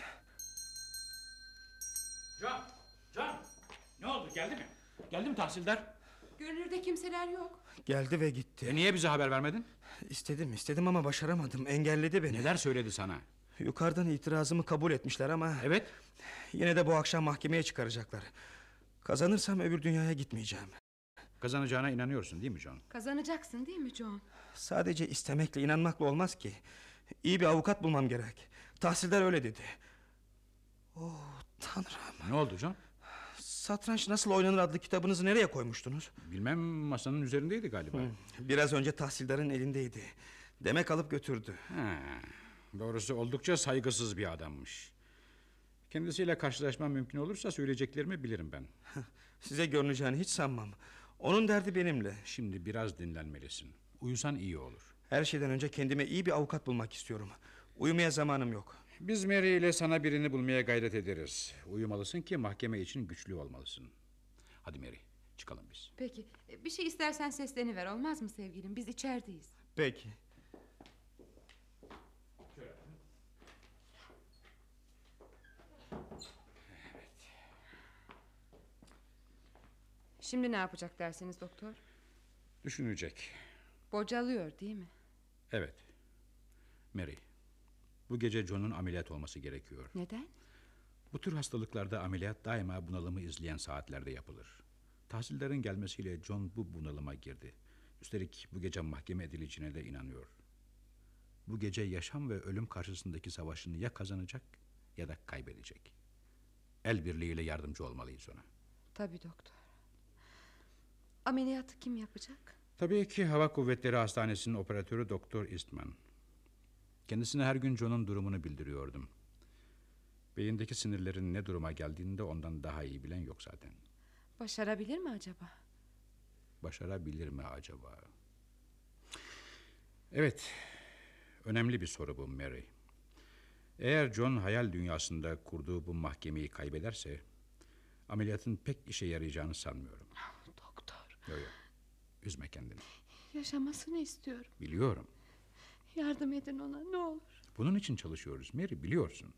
Can, Can. Ne oldu geldi mi? Geldi mi tahsildar? Görünürde kimseler yok. Geldi ve gitti. E niye bize haber vermedin? İstedim istedim ama başaramadım. Engelledi beni. Neler söyledi sana? Yukarıdan itirazımı kabul etmişler ama... Evet. Yine de bu akşam mahkemeye çıkaracaklar. Kazanırsam öbür dünyaya gitmeyeceğim. Kazanacağına inanıyorsun değil mi John? Kazanacaksın değil mi John? Sadece istemekle inanmakla olmaz ki. İyi bir avukat bulmam gerek. Tahsildar öyle dedi. Oh tanrım. Ne oldu John? Satranç Nasıl Oynanır adlı kitabınızı nereye koymuştunuz? Bilmem masanın üzerindeydi galiba. Biraz önce tahsildarın elindeydi. Demek alıp götürdü. Ha, doğrusu oldukça saygısız bir adammış. Kendisiyle karşılaşmam mümkün olursa söyleyeceklerimi bilirim ben. Size görüneceğini hiç sanmam. Onun derdi benimle. Şimdi biraz dinlenmelisin. Uyusan iyi olur. Her şeyden önce kendime iyi bir avukat bulmak istiyorum. Uyumaya zamanım yok. Biz Mary ile sana birini bulmaya gayret ederiz. Uyumalısın ki mahkeme için güçlü olmalısın. Hadi Mary çıkalım biz. Peki bir şey istersen sesleniver olmaz mı sevgilim? Biz içerideyiz. Peki. Şimdi ne yapacak dersiniz doktor? Düşünecek. Bocalıyor değil mi? Evet. Mary. Bu gece John'un ameliyat olması gerekiyor. Neden? Bu tür hastalıklarda ameliyat daima bunalımı izleyen saatlerde yapılır. Tahsillerin gelmesiyle John bu bunalıma girdi. Üstelik bu gece mahkeme edileceğine de inanıyor. Bu gece yaşam ve ölüm karşısındaki savaşını ya kazanacak ya da kaybedecek. El birliğiyle yardımcı olmalıyız ona. Tabii doktor. Ameliyatı kim yapacak? Tabii ki Hava Kuvvetleri Hastanesi'nin operatörü Doktor Eastman. Kendisine her gün John'un durumunu bildiriyordum. Beyindeki sinirlerin ne duruma geldiğini de ondan daha iyi bilen yok zaten. Başarabilir mi acaba? Başarabilir mi acaba? Evet, önemli bir soru bu Mary. Eğer John hayal dünyasında kurduğu bu mahkemeyi kaybederse... ...ameliyatın pek işe yarayacağını sanmıyorum. Yok yok, üzme kendini. Yaşamasını istiyorum. Biliyorum. Yardım edin ona ne olur. Bunun için çalışıyoruz Mary, biliyorsun.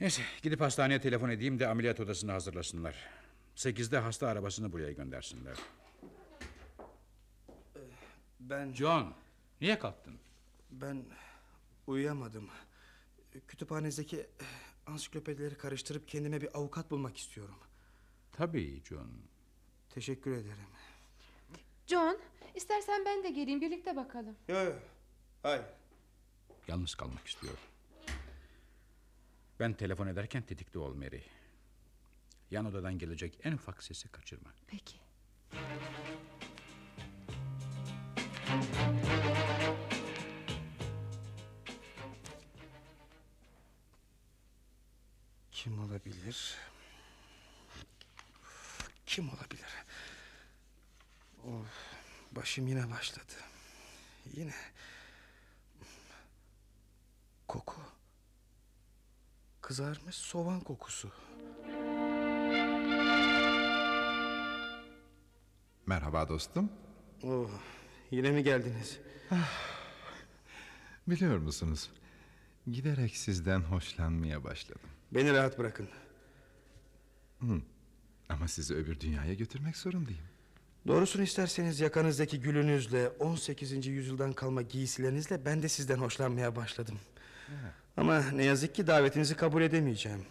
Neyse, gidip hastaneye telefon edeyim de ameliyat odasını hazırlasınlar. Sekizde hasta arabasını buraya göndersinler. Ben... John, niye kalktın? Ben uyuyamadım. Kütüphanenizdeki ansiklopedileri karıştırıp kendime bir avukat bulmak istiyorum. Tabii John. Teşekkür ederim. John istersen ben de geleyim birlikte bakalım. Yok yok. Hayır. Yalnız kalmak istiyor. Ben telefon ederken tetikte ol Mary. Yan odadan gelecek en ufak sesi kaçırma. Peki. Kim olabilir? Kim olabilir? Of, başım yine başladı. Yine. Koku. Kızarmış soğan kokusu. Merhaba dostum. Oh, yine mi geldiniz? Biliyor musunuz? Giderek sizden hoşlanmaya başladım. Beni rahat bırakın. Hı. Ama sizi öbür dünyaya götürmek zorundayım. Doğrusunu isterseniz yakanızdaki gülünüzle 18. yüzyıldan kalma giysilerinizle ben de sizden hoşlanmaya başladım. Ama ne yazık ki davetinizi kabul edemeyeceğim.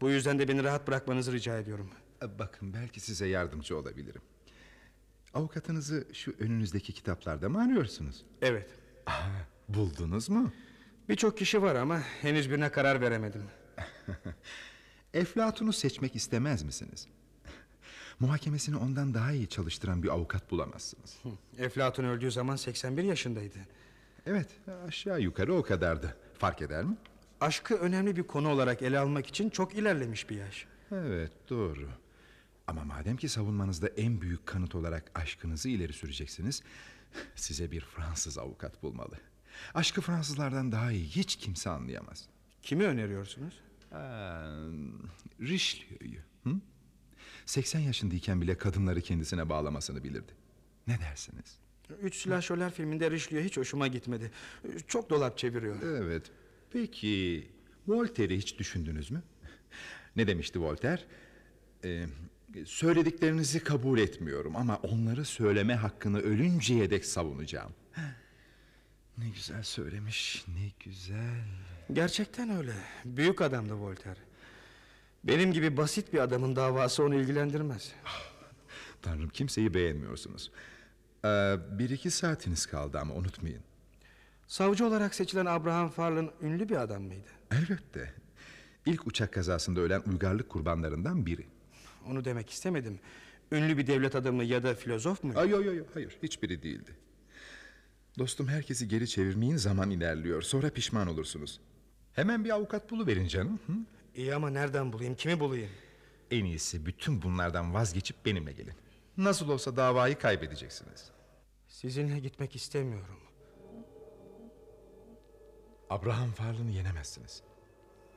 Bu yüzden de beni rahat bırakmanızı rica ediyorum. Bakın belki size yardımcı olabilirim. Avukatınızı şu önünüzdeki kitaplarda mı arıyorsunuz? Evet. Buldunuz mu? Birçok kişi var ama henüz birine karar veremedim. [laughs] Eflatun'u seçmek istemez misiniz? Muhakemesini ondan daha iyi çalıştıran bir avukat bulamazsınız. Eflatun öldüğü zaman 81 yaşındaydı. Evet aşağı yukarı o kadardı. Fark eder mi? Aşkı önemli bir konu olarak ele almak için çok ilerlemiş bir yaş. Evet doğru. Ama madem ki savunmanızda en büyük kanıt olarak aşkınızı ileri süreceksiniz... ...size bir Fransız avukat bulmalı. Aşkı Fransızlardan daha iyi hiç kimse anlayamaz. Kimi öneriyorsunuz? Aa, Richelieu'yu. Hı? 80 yaşındayken bile kadınları kendisine bağlamasını bilirdi. Ne dersiniz? Üç Silahşörler filminde Richelieu hiç hoşuma gitmedi. Çok dolap çeviriyor. Evet. Peki Voltaire'i hiç düşündünüz mü? [laughs] Ne demişti Voltaire? Ee, söylediklerinizi kabul etmiyorum ama onları söyleme hakkını ölünceye dek savunacağım. [gasps] Ne güzel söylemiş, ne güzel. Gerçekten öyle. Büyük adamdı Voltaire. Benim gibi basit bir adamın davası onu ilgilendirmez. Tanrım kimseyi beğenmiyorsunuz. Ee, bir iki saatiniz kaldı ama unutmayın. Savcı olarak seçilen Abraham Farlın ünlü bir adam mıydı? Elbette. İlk uçak kazasında ölen uygarlık kurbanlarından biri. Onu demek istemedim. Ünlü bir devlet adamı ya da filozof mu? Ay, yo, yo, yo, hayır hiçbiri değildi. Dostum herkesi geri çevirmeyin zaman ilerliyor. Sonra pişman olursunuz. Hemen bir avukat buluverin canım. Hı? İyi ama nereden bulayım? Kimi bulayım? En iyisi bütün bunlardan vazgeçip benimle gelin. Nasıl olsa davayı kaybedeceksiniz. Sizinle gitmek istemiyorum. Abraham Farl'ını yenemezsiniz.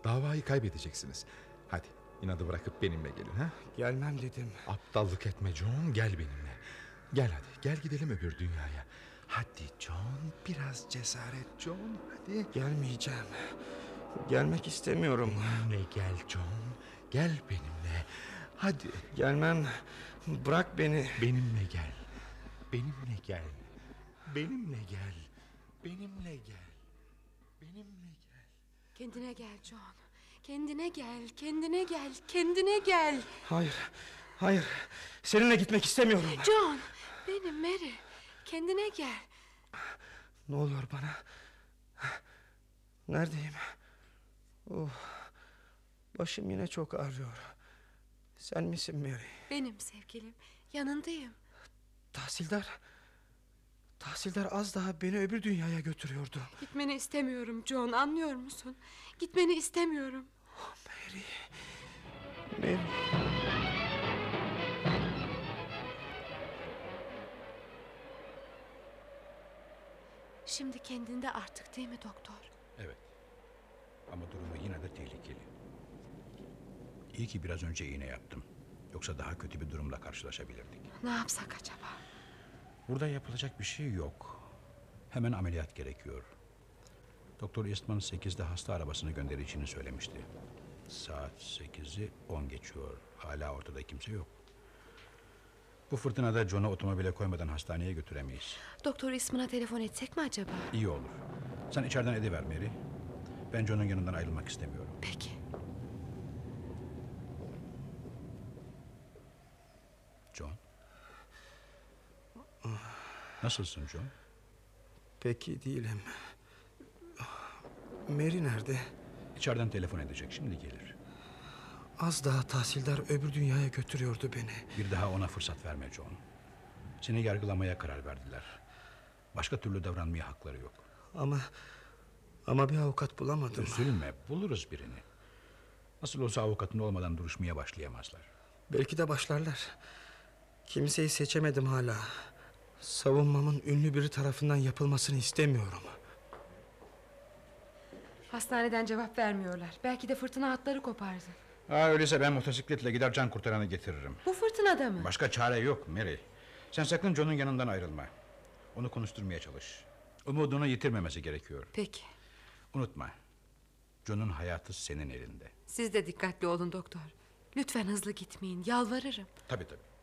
Davayı kaybedeceksiniz. Hadi inadı bırakıp benimle gelin ha? Gelmem dedim. Aptallık etme John gel benimle. Gel hadi gel gidelim öbür dünyaya. Hadi John biraz cesaret John hadi. Gelmeyeceğim. Gelmek istemiyorum. Benimle gel John. Gel benimle. Hadi. Gelmem. Bırak beni. Benimle gel. Benimle gel. Benimle gel. Benimle gel. Benimle gel. Kendine gel John. Kendine gel, kendine gel, kendine gel. Hayır. Hayır. Seninle gitmek istemiyorum. John, benim Mary. Kendine gel. Ne oluyor bana? Neredeyim? Oh, başım yine çok ağrıyor. Sen misin Mary? Benim sevgilim. Yanındayım. Tahsildar. Tahsildar az daha beni öbür dünyaya götürüyordu. Gitmeni istemiyorum John, anlıyor musun? Gitmeni istemiyorum. Mary. Mary. Şimdi kendinde artık değil mi doktor? Ama durumu yine de tehlikeli. İyi ki biraz önce iğne yaptım. Yoksa daha kötü bir durumla karşılaşabilirdik. Ne yapsak acaba? Burada yapılacak bir şey yok. Hemen ameliyat gerekiyor. Doktor Eastman 8'de hasta arabasını göndereceğini söylemişti. Saat 8'i 10 geçiyor. Hala ortada kimse yok. Bu fırtınada John'u otomobile koymadan hastaneye götüremeyiz. Doktor Eastman'a telefon etsek mi acaba? İyi olur. Sen içeriden ediver Mary. Ben John'un yanından ayrılmak istemiyorum. Peki. John. Nasılsın John? Peki değilim. Mary nerede? İçeriden telefon edecek. Şimdi gelir. Az daha tahsildar öbür dünyaya götürüyordu beni. Bir daha ona fırsat verme John. Seni yargılamaya karar verdiler. Başka türlü davranmaya hakları yok. Ama ama bir avukat bulamadım. Üzülme, buluruz birini. Nasıl olsa avukatın olmadan duruşmaya başlayamazlar. Belki de başlarlar. Kimseyi seçemedim hala. Savunmamın ünlü biri tarafından yapılmasını istemiyorum. Hastaneden cevap vermiyorlar. Belki de fırtına hatları kopardı. Ha, öyleyse ben motosikletle gider can kurtaranı getiririm. Bu fırtınada mı? Başka çare yok Mary. Sen sakın John'un yanından ayrılma. Onu konuşturmaya çalış. Umudunu yitirmemesi gerekiyor. Peki. Unutma. John'un hayatı senin elinde. Siz de dikkatli olun doktor. Lütfen hızlı gitmeyin. Yalvarırım. Tabii tabii.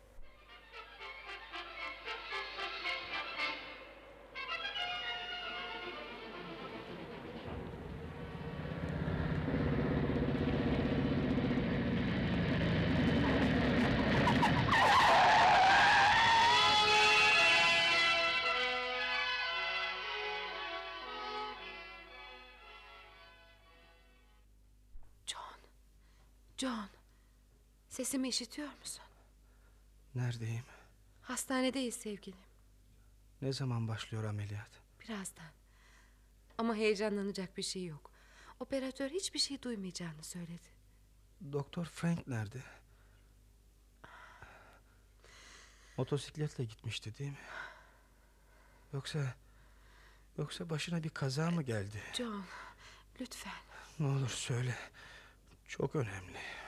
Sesimi işitiyor musun? Neredeyim? Hastanedeyiz sevgilim. Ne zaman başlıyor ameliyat? Birazdan. Ama heyecanlanacak bir şey yok. Operatör hiçbir şey duymayacağını söyledi. Doktor Frank nerede? Motosikletle gitmişti değil mi? Yoksa... Yoksa başına bir kaza mı geldi? John, lütfen. Ne olur söyle. Çok önemli.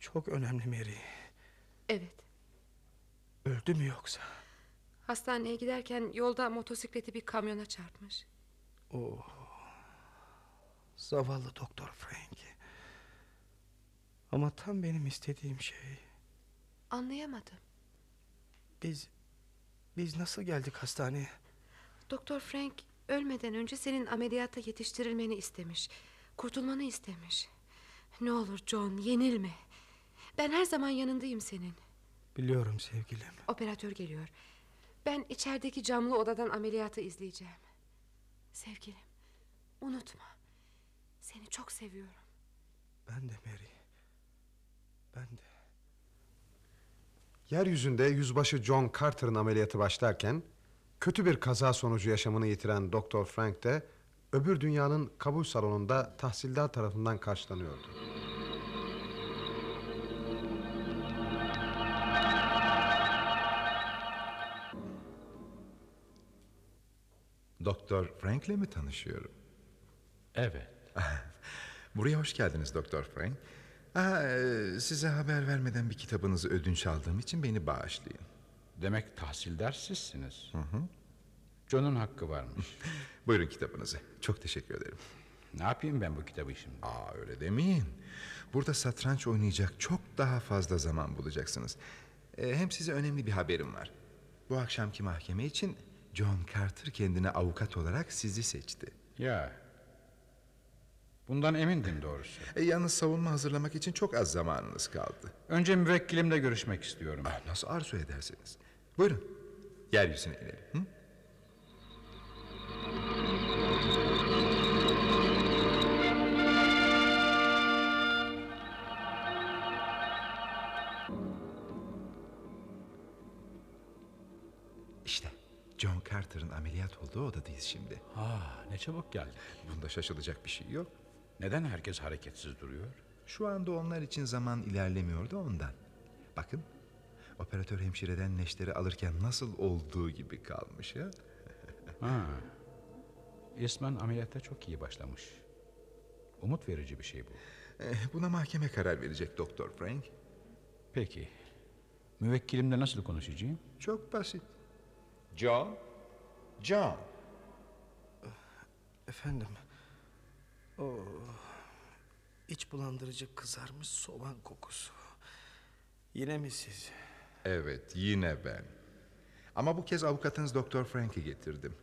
Çok önemli Mary. Evet. Öldü mü yoksa? Hastaneye giderken yolda motosikleti bir kamyona çarpmış. Oh. Zavallı Doktor Frank. Ama tam benim istediğim şey. Anlayamadım. Biz... Biz nasıl geldik hastaneye? Doktor Frank ölmeden önce senin ameliyata yetiştirilmeni istemiş. Kurtulmanı istemiş. Ne olur John yenilme. Ben her zaman yanındayım senin. Biliyorum sevgilim. Operatör geliyor. Ben içerideki camlı odadan ameliyatı izleyeceğim. Sevgilim unutma. Seni çok seviyorum. Ben de Mary. Ben de. Yeryüzünde yüzbaşı John Carter'ın ameliyatı başlarken kötü bir kaza sonucu yaşamını yitiren Doktor Frank de öbür dünyanın kabul salonunda tahsildar tarafından karşılanıyordu. Doktor Frank'le mi tanışıyorum? Evet. [laughs] Buraya hoş geldiniz Doktor Frank. Aa, e, size haber vermeden bir kitabınızı ödünç aldığım için beni bağışlayın. Demek tahsildar sizsiniz. John'un hakkı varmış. [laughs] Buyurun kitabınızı. Çok teşekkür ederim. Ne yapayım ben bu kitabı şimdi? Aa öyle demeyin. Burada satranç oynayacak çok daha fazla zaman bulacaksınız. Ee, hem size önemli bir haberim var. Bu akşamki mahkeme için John Carter kendine avukat olarak sizi seçti. Ya. Bundan emindim doğrusu. E, yalnız savunma hazırlamak için çok az zamanınız kaldı. Önce müvekkilimle görüşmek istiyorum. Ah, nasıl arzu ederseniz. Buyurun. Yeryüzüne inelim. Hı? Carter'ın ameliyat olduğu odadayız şimdi. Ah, ne çabuk geldi. Bunda şaşılacak bir şey yok. Neden herkes hareketsiz duruyor? Şu anda onlar için zaman ilerlemiyordu ondan. Bakın, operatör hemşireden neşteri alırken nasıl olduğu gibi kalmış ya. Ha. [laughs] İsmen ameliyatta çok iyi başlamış. Umut verici bir şey bu. Eh, Buna mahkeme karar verecek Doktor Frank. Peki. Müvekkilimle nasıl konuşacağım? Çok basit. John? John? Efendim. O iç bulandırıcı kızarmış soğan kokusu. Yine mi siz? Evet, yine ben. Ama bu kez avukatınız Doktor Frank'i getirdim.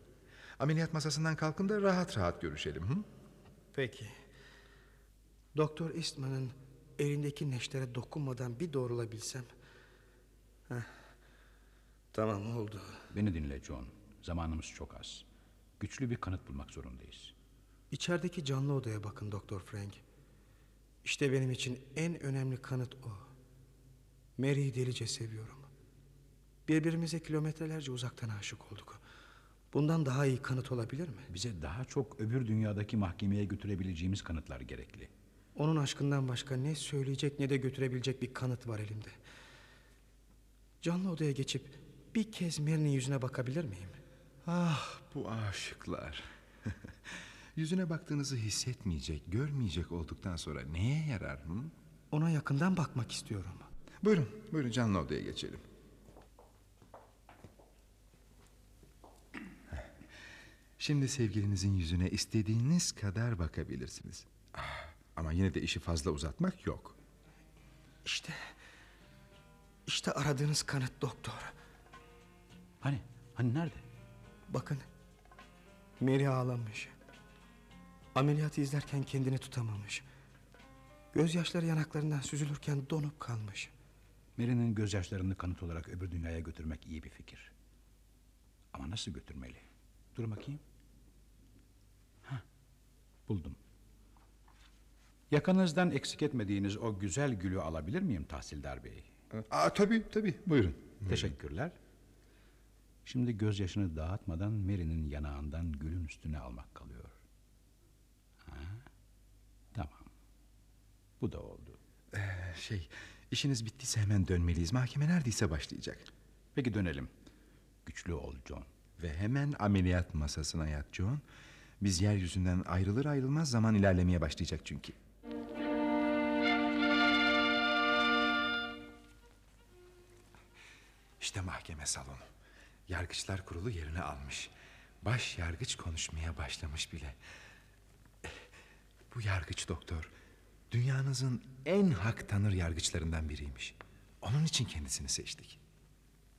Ameliyat masasından kalkın da rahat rahat görüşelim. Hı? Peki. Doktor Eastman'ın elindeki neştere dokunmadan bir doğrulabilsem. Heh. Tamam oldu. Beni dinle John. Zamanımız çok az. Güçlü bir kanıt bulmak zorundayız. İçerideki canlı odaya bakın Doktor Frank. İşte benim için en önemli kanıt o. Mary'i delice seviyorum. Birbirimize kilometrelerce uzaktan aşık olduk. Bundan daha iyi kanıt olabilir mi? Bize daha çok öbür dünyadaki mahkemeye götürebileceğimiz kanıtlar gerekli. Onun aşkından başka ne söyleyecek ne de götürebilecek bir kanıt var elimde. Canlı odaya geçip bir kez Mary'nin yüzüne bakabilir miyim? Ah bu aşıklar. [laughs] Yüzüne baktığınızı hissetmeyecek, görmeyecek olduktan sonra neye yarar? Hı? Ona yakından bakmak istiyorum. Buyurun, buyurun canlı odaya geçelim. Şimdi sevgilinizin yüzüne istediğiniz kadar bakabilirsiniz. Ah, Ama yine de işi fazla uzatmak yok. İşte, işte aradığınız kanıt doktor. Hani, hani nerede? Bakın, Mary ağlamış. Ameliyatı izlerken kendini tutamamış. Gözyaşları yanaklarından süzülürken donup kalmış. Mary'nin gözyaşlarını kanıt olarak öbür dünyaya götürmek iyi bir fikir. Ama nasıl götürmeli? Dur bakayım. Hah, buldum. Yakanızdan eksik etmediğiniz o güzel gülü alabilir miyim Tahsildar Bey? Aa, tabii tabii buyurun. Teşekkürler. Şimdi gözyaşını dağıtmadan Mary'nin yanağından gülün üstüne almak kalıyor. Ha? Tamam. Bu da oldu. Ee, şey, işiniz bittiyse hemen dönmeliyiz. Mahkeme neredeyse başlayacak. Peki dönelim. Güçlü ol John. Ve hemen ameliyat masasına yat John. Biz yeryüzünden ayrılır ayrılmaz zaman ilerlemeye başlayacak çünkü. İşte mahkeme salonu. Yargıçlar kurulu yerini almış. Baş yargıç konuşmaya başlamış bile. Bu yargıç doktor dünyanızın en hak tanır yargıçlarından biriymiş. Onun için kendisini seçtik.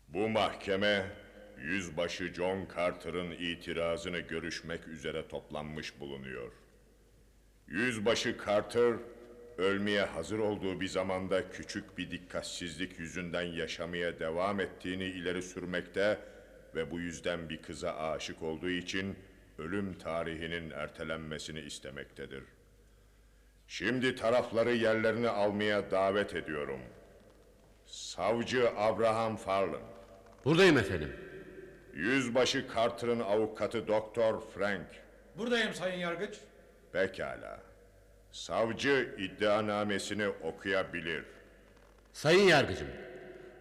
Bu mahkeme Yüzbaşı John Carter'ın itirazını görüşmek üzere toplanmış bulunuyor. Yüzbaşı Carter ölmeye hazır olduğu bir zamanda küçük bir dikkatsizlik yüzünden yaşamaya devam ettiğini ileri sürmekte ve bu yüzden bir kıza aşık olduğu için ölüm tarihinin ertelenmesini istemektedir. Şimdi tarafları yerlerini almaya davet ediyorum. Savcı Abraham Farland. Buradayım efendim. Yüzbaşı Carter'ın avukatı Doktor Frank. Buradayım Sayın Yargıç. Pekala. Savcı iddianamesini okuyabilir. Sayın Yargıcım,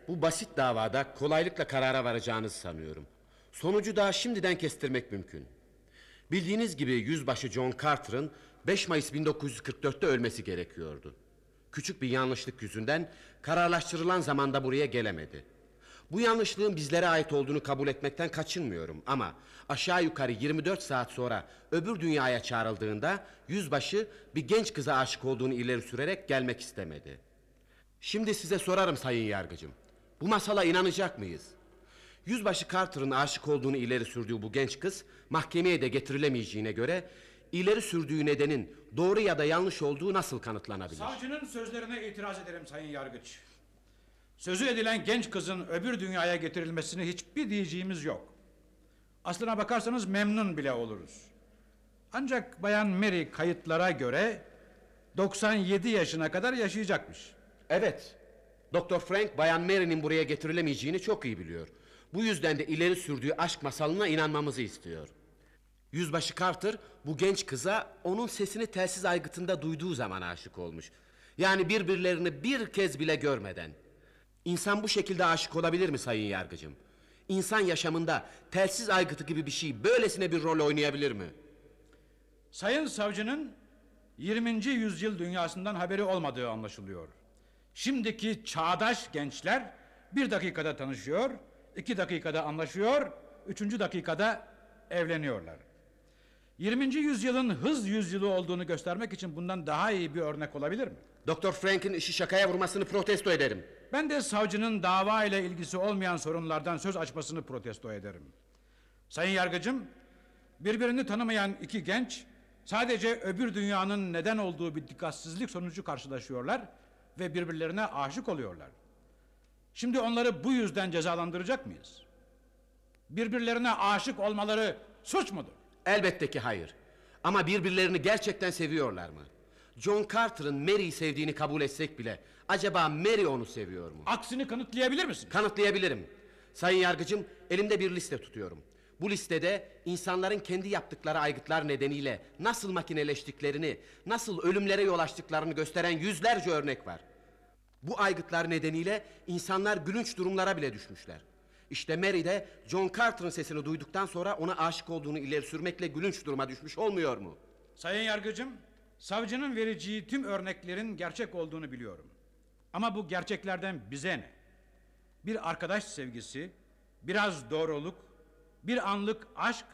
bu basit davada kolaylıkla karara varacağınızı sanıyorum. Sonucu daha şimdiden kestirmek mümkün. Bildiğiniz gibi yüzbaşı John Carter'ın 5 Mayıs 1944'te ölmesi gerekiyordu. Küçük bir yanlışlık yüzünden kararlaştırılan zamanda buraya gelemedi. Bu yanlışlığın bizlere ait olduğunu kabul etmekten kaçınmıyorum ama aşağı yukarı 24 saat sonra öbür dünyaya çağrıldığında yüzbaşı bir genç kıza aşık olduğunu ileri sürerek gelmek istemedi. Şimdi size sorarım sayın yargıcım. Bu masala inanacak mıyız? Yüzbaşı Carter'ın aşık olduğunu ileri sürdüğü bu genç kız mahkemeye de getirilemeyeceğine göre ileri sürdüğü nedenin doğru ya da yanlış olduğu nasıl kanıtlanabilir? Savcının sözlerine itiraz ederim Sayın Yargıç. Sözü edilen genç kızın öbür dünyaya getirilmesine hiçbir diyeceğimiz yok. Aslına bakarsanız memnun bile oluruz. Ancak Bayan Mary kayıtlara göre 97 yaşına kadar yaşayacakmış. Evet. Doktor Frank Bayan Mary'nin buraya getirilemeyeceğini çok iyi biliyor. Bu yüzden de ileri sürdüğü aşk masalına inanmamızı istiyor. Yüzbaşı Carter bu genç kıza onun sesini telsiz aygıtında duyduğu zaman aşık olmuş. Yani birbirlerini bir kez bile görmeden. İnsan bu şekilde aşık olabilir mi sayın yargıcım? İnsan yaşamında telsiz aygıtı gibi bir şey böylesine bir rol oynayabilir mi? Sayın savcının 20. yüzyıl dünyasından haberi olmadığı anlaşılıyor. Şimdiki çağdaş gençler bir dakikada tanışıyor, iki dakikada anlaşıyor, üçüncü dakikada evleniyorlar. 20. yüzyılın hız yüzyılı olduğunu göstermek için bundan daha iyi bir örnek olabilir mi? Doktor Frank'in işi şakaya vurmasını protesto ederim. Ben de savcının dava ile ilgisi olmayan sorunlardan söz açmasını protesto ederim. Sayın yargıcım, birbirini tanımayan iki genç sadece öbür dünyanın neden olduğu bir dikkatsizlik sonucu karşılaşıyorlar ve birbirlerine aşık oluyorlar. Şimdi onları bu yüzden cezalandıracak mıyız? Birbirlerine aşık olmaları suç mudur? Elbette ki hayır. Ama birbirlerini gerçekten seviyorlar mı? John Carter'ın Mary'i sevdiğini kabul etsek bile acaba Mary onu seviyor mu? Aksini kanıtlayabilir misin? Kanıtlayabilirim. Sayın yargıcım elimde bir liste tutuyorum. Bu listede insanların kendi yaptıkları aygıtlar nedeniyle nasıl makineleştiklerini, nasıl ölümlere yol açtıklarını gösteren yüzlerce örnek var. Bu aygıtlar nedeniyle insanlar gülünç durumlara bile düşmüşler. İşte Mary de John Carter'ın sesini duyduktan sonra ona aşık olduğunu ileri sürmekle gülünç duruma düşmüş olmuyor mu? Sayın yargıcım, savcının vereceği tüm örneklerin gerçek olduğunu biliyorum. Ama bu gerçeklerden bize ne? Bir arkadaş sevgisi, biraz doğruluk, bir anlık aşk,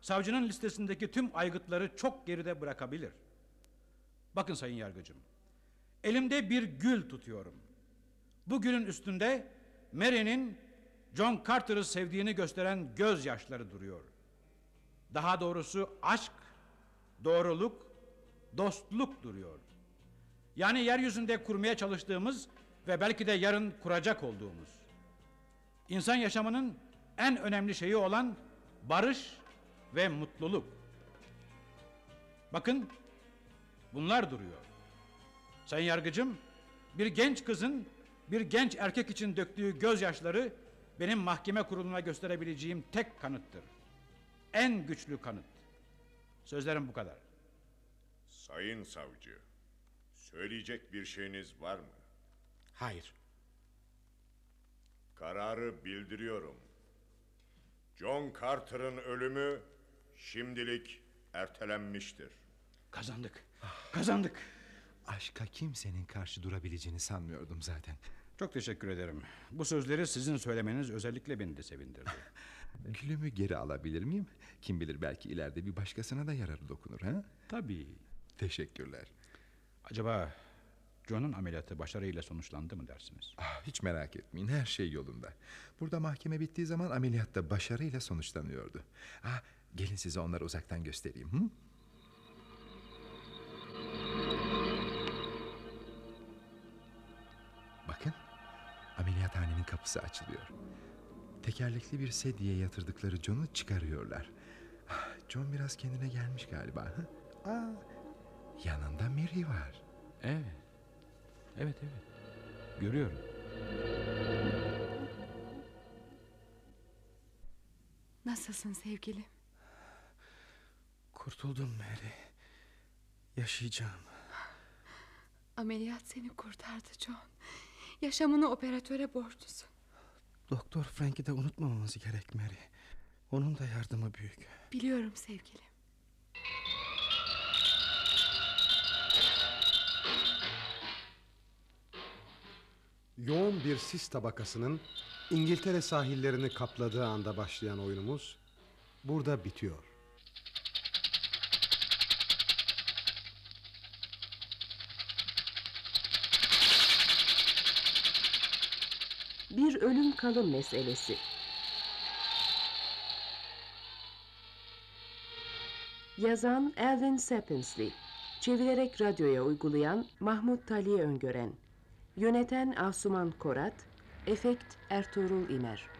savcının listesindeki tüm aygıtları çok geride bırakabilir. Bakın sayın yargıcım, elimde bir gül tutuyorum. Bu gülün üstünde Mary'nin John Carter'ı sevdiğini gösteren gözyaşları duruyor. Daha doğrusu aşk, doğruluk, dostluk duruyor. Yani yeryüzünde kurmaya çalıştığımız ve belki de yarın kuracak olduğumuz. İnsan yaşamının en önemli şeyi olan barış ve mutluluk. Bakın bunlar duruyor. Sayın yargıcım, bir genç kızın bir genç erkek için döktüğü gözyaşları benim mahkeme kuruluna gösterebileceğim tek kanıttır. En güçlü kanıt. Sözlerim bu kadar. Sayın savcı, söyleyecek bir şeyiniz var mı? Hayır. Kararı bildiriyorum. John Carter'ın ölümü şimdilik ertelenmiştir. Kazandık. Kazandık. Aşka kimsenin karşı durabileceğini sanmıyordum zaten. Çok teşekkür ederim. Bu sözleri sizin söylemeniz özellikle beni de sevindirdi. [laughs] Gülümü geri alabilir miyim? Kim bilir belki ileride bir başkasına da yararı dokunur ha? Tabii. Teşekkürler. Acaba John'un ameliyatı başarıyla sonuçlandı mı dersiniz? Ah, hiç merak etmeyin her şey yolunda. Burada mahkeme bittiği zaman ameliyatta başarıyla sonuçlanıyordu. Ah, gelin size onları uzaktan göstereyim. Hı? Bakın ameliyathanenin kapısı açılıyor. Tekerlekli bir sedyeye yatırdıkları John'u çıkarıyorlar. Ah, John biraz kendine gelmiş galiba. hı? Aa, yanında Mary var. Evet. Evet evet. Görüyorum. Nasılsın sevgilim? Kurtuldum Mary. Yaşayacağım. Ameliyat seni kurtardı John. Yaşamını operatöre borçlusun. Doktor Frank'i de unutmamamız gerek Mary. Onun da yardımı büyük. Biliyorum sevgilim. Yoğun bir sis tabakasının İngiltere sahillerini kapladığı anda başlayan oyunumuz burada bitiyor. Bir ölüm kalım meselesi. Yazan Alvin Sapinsley, çevirerek radyoya uygulayan Mahmut Taliye Öngören, yöneten Asuman Korat, efekt Ertuğrul İmer.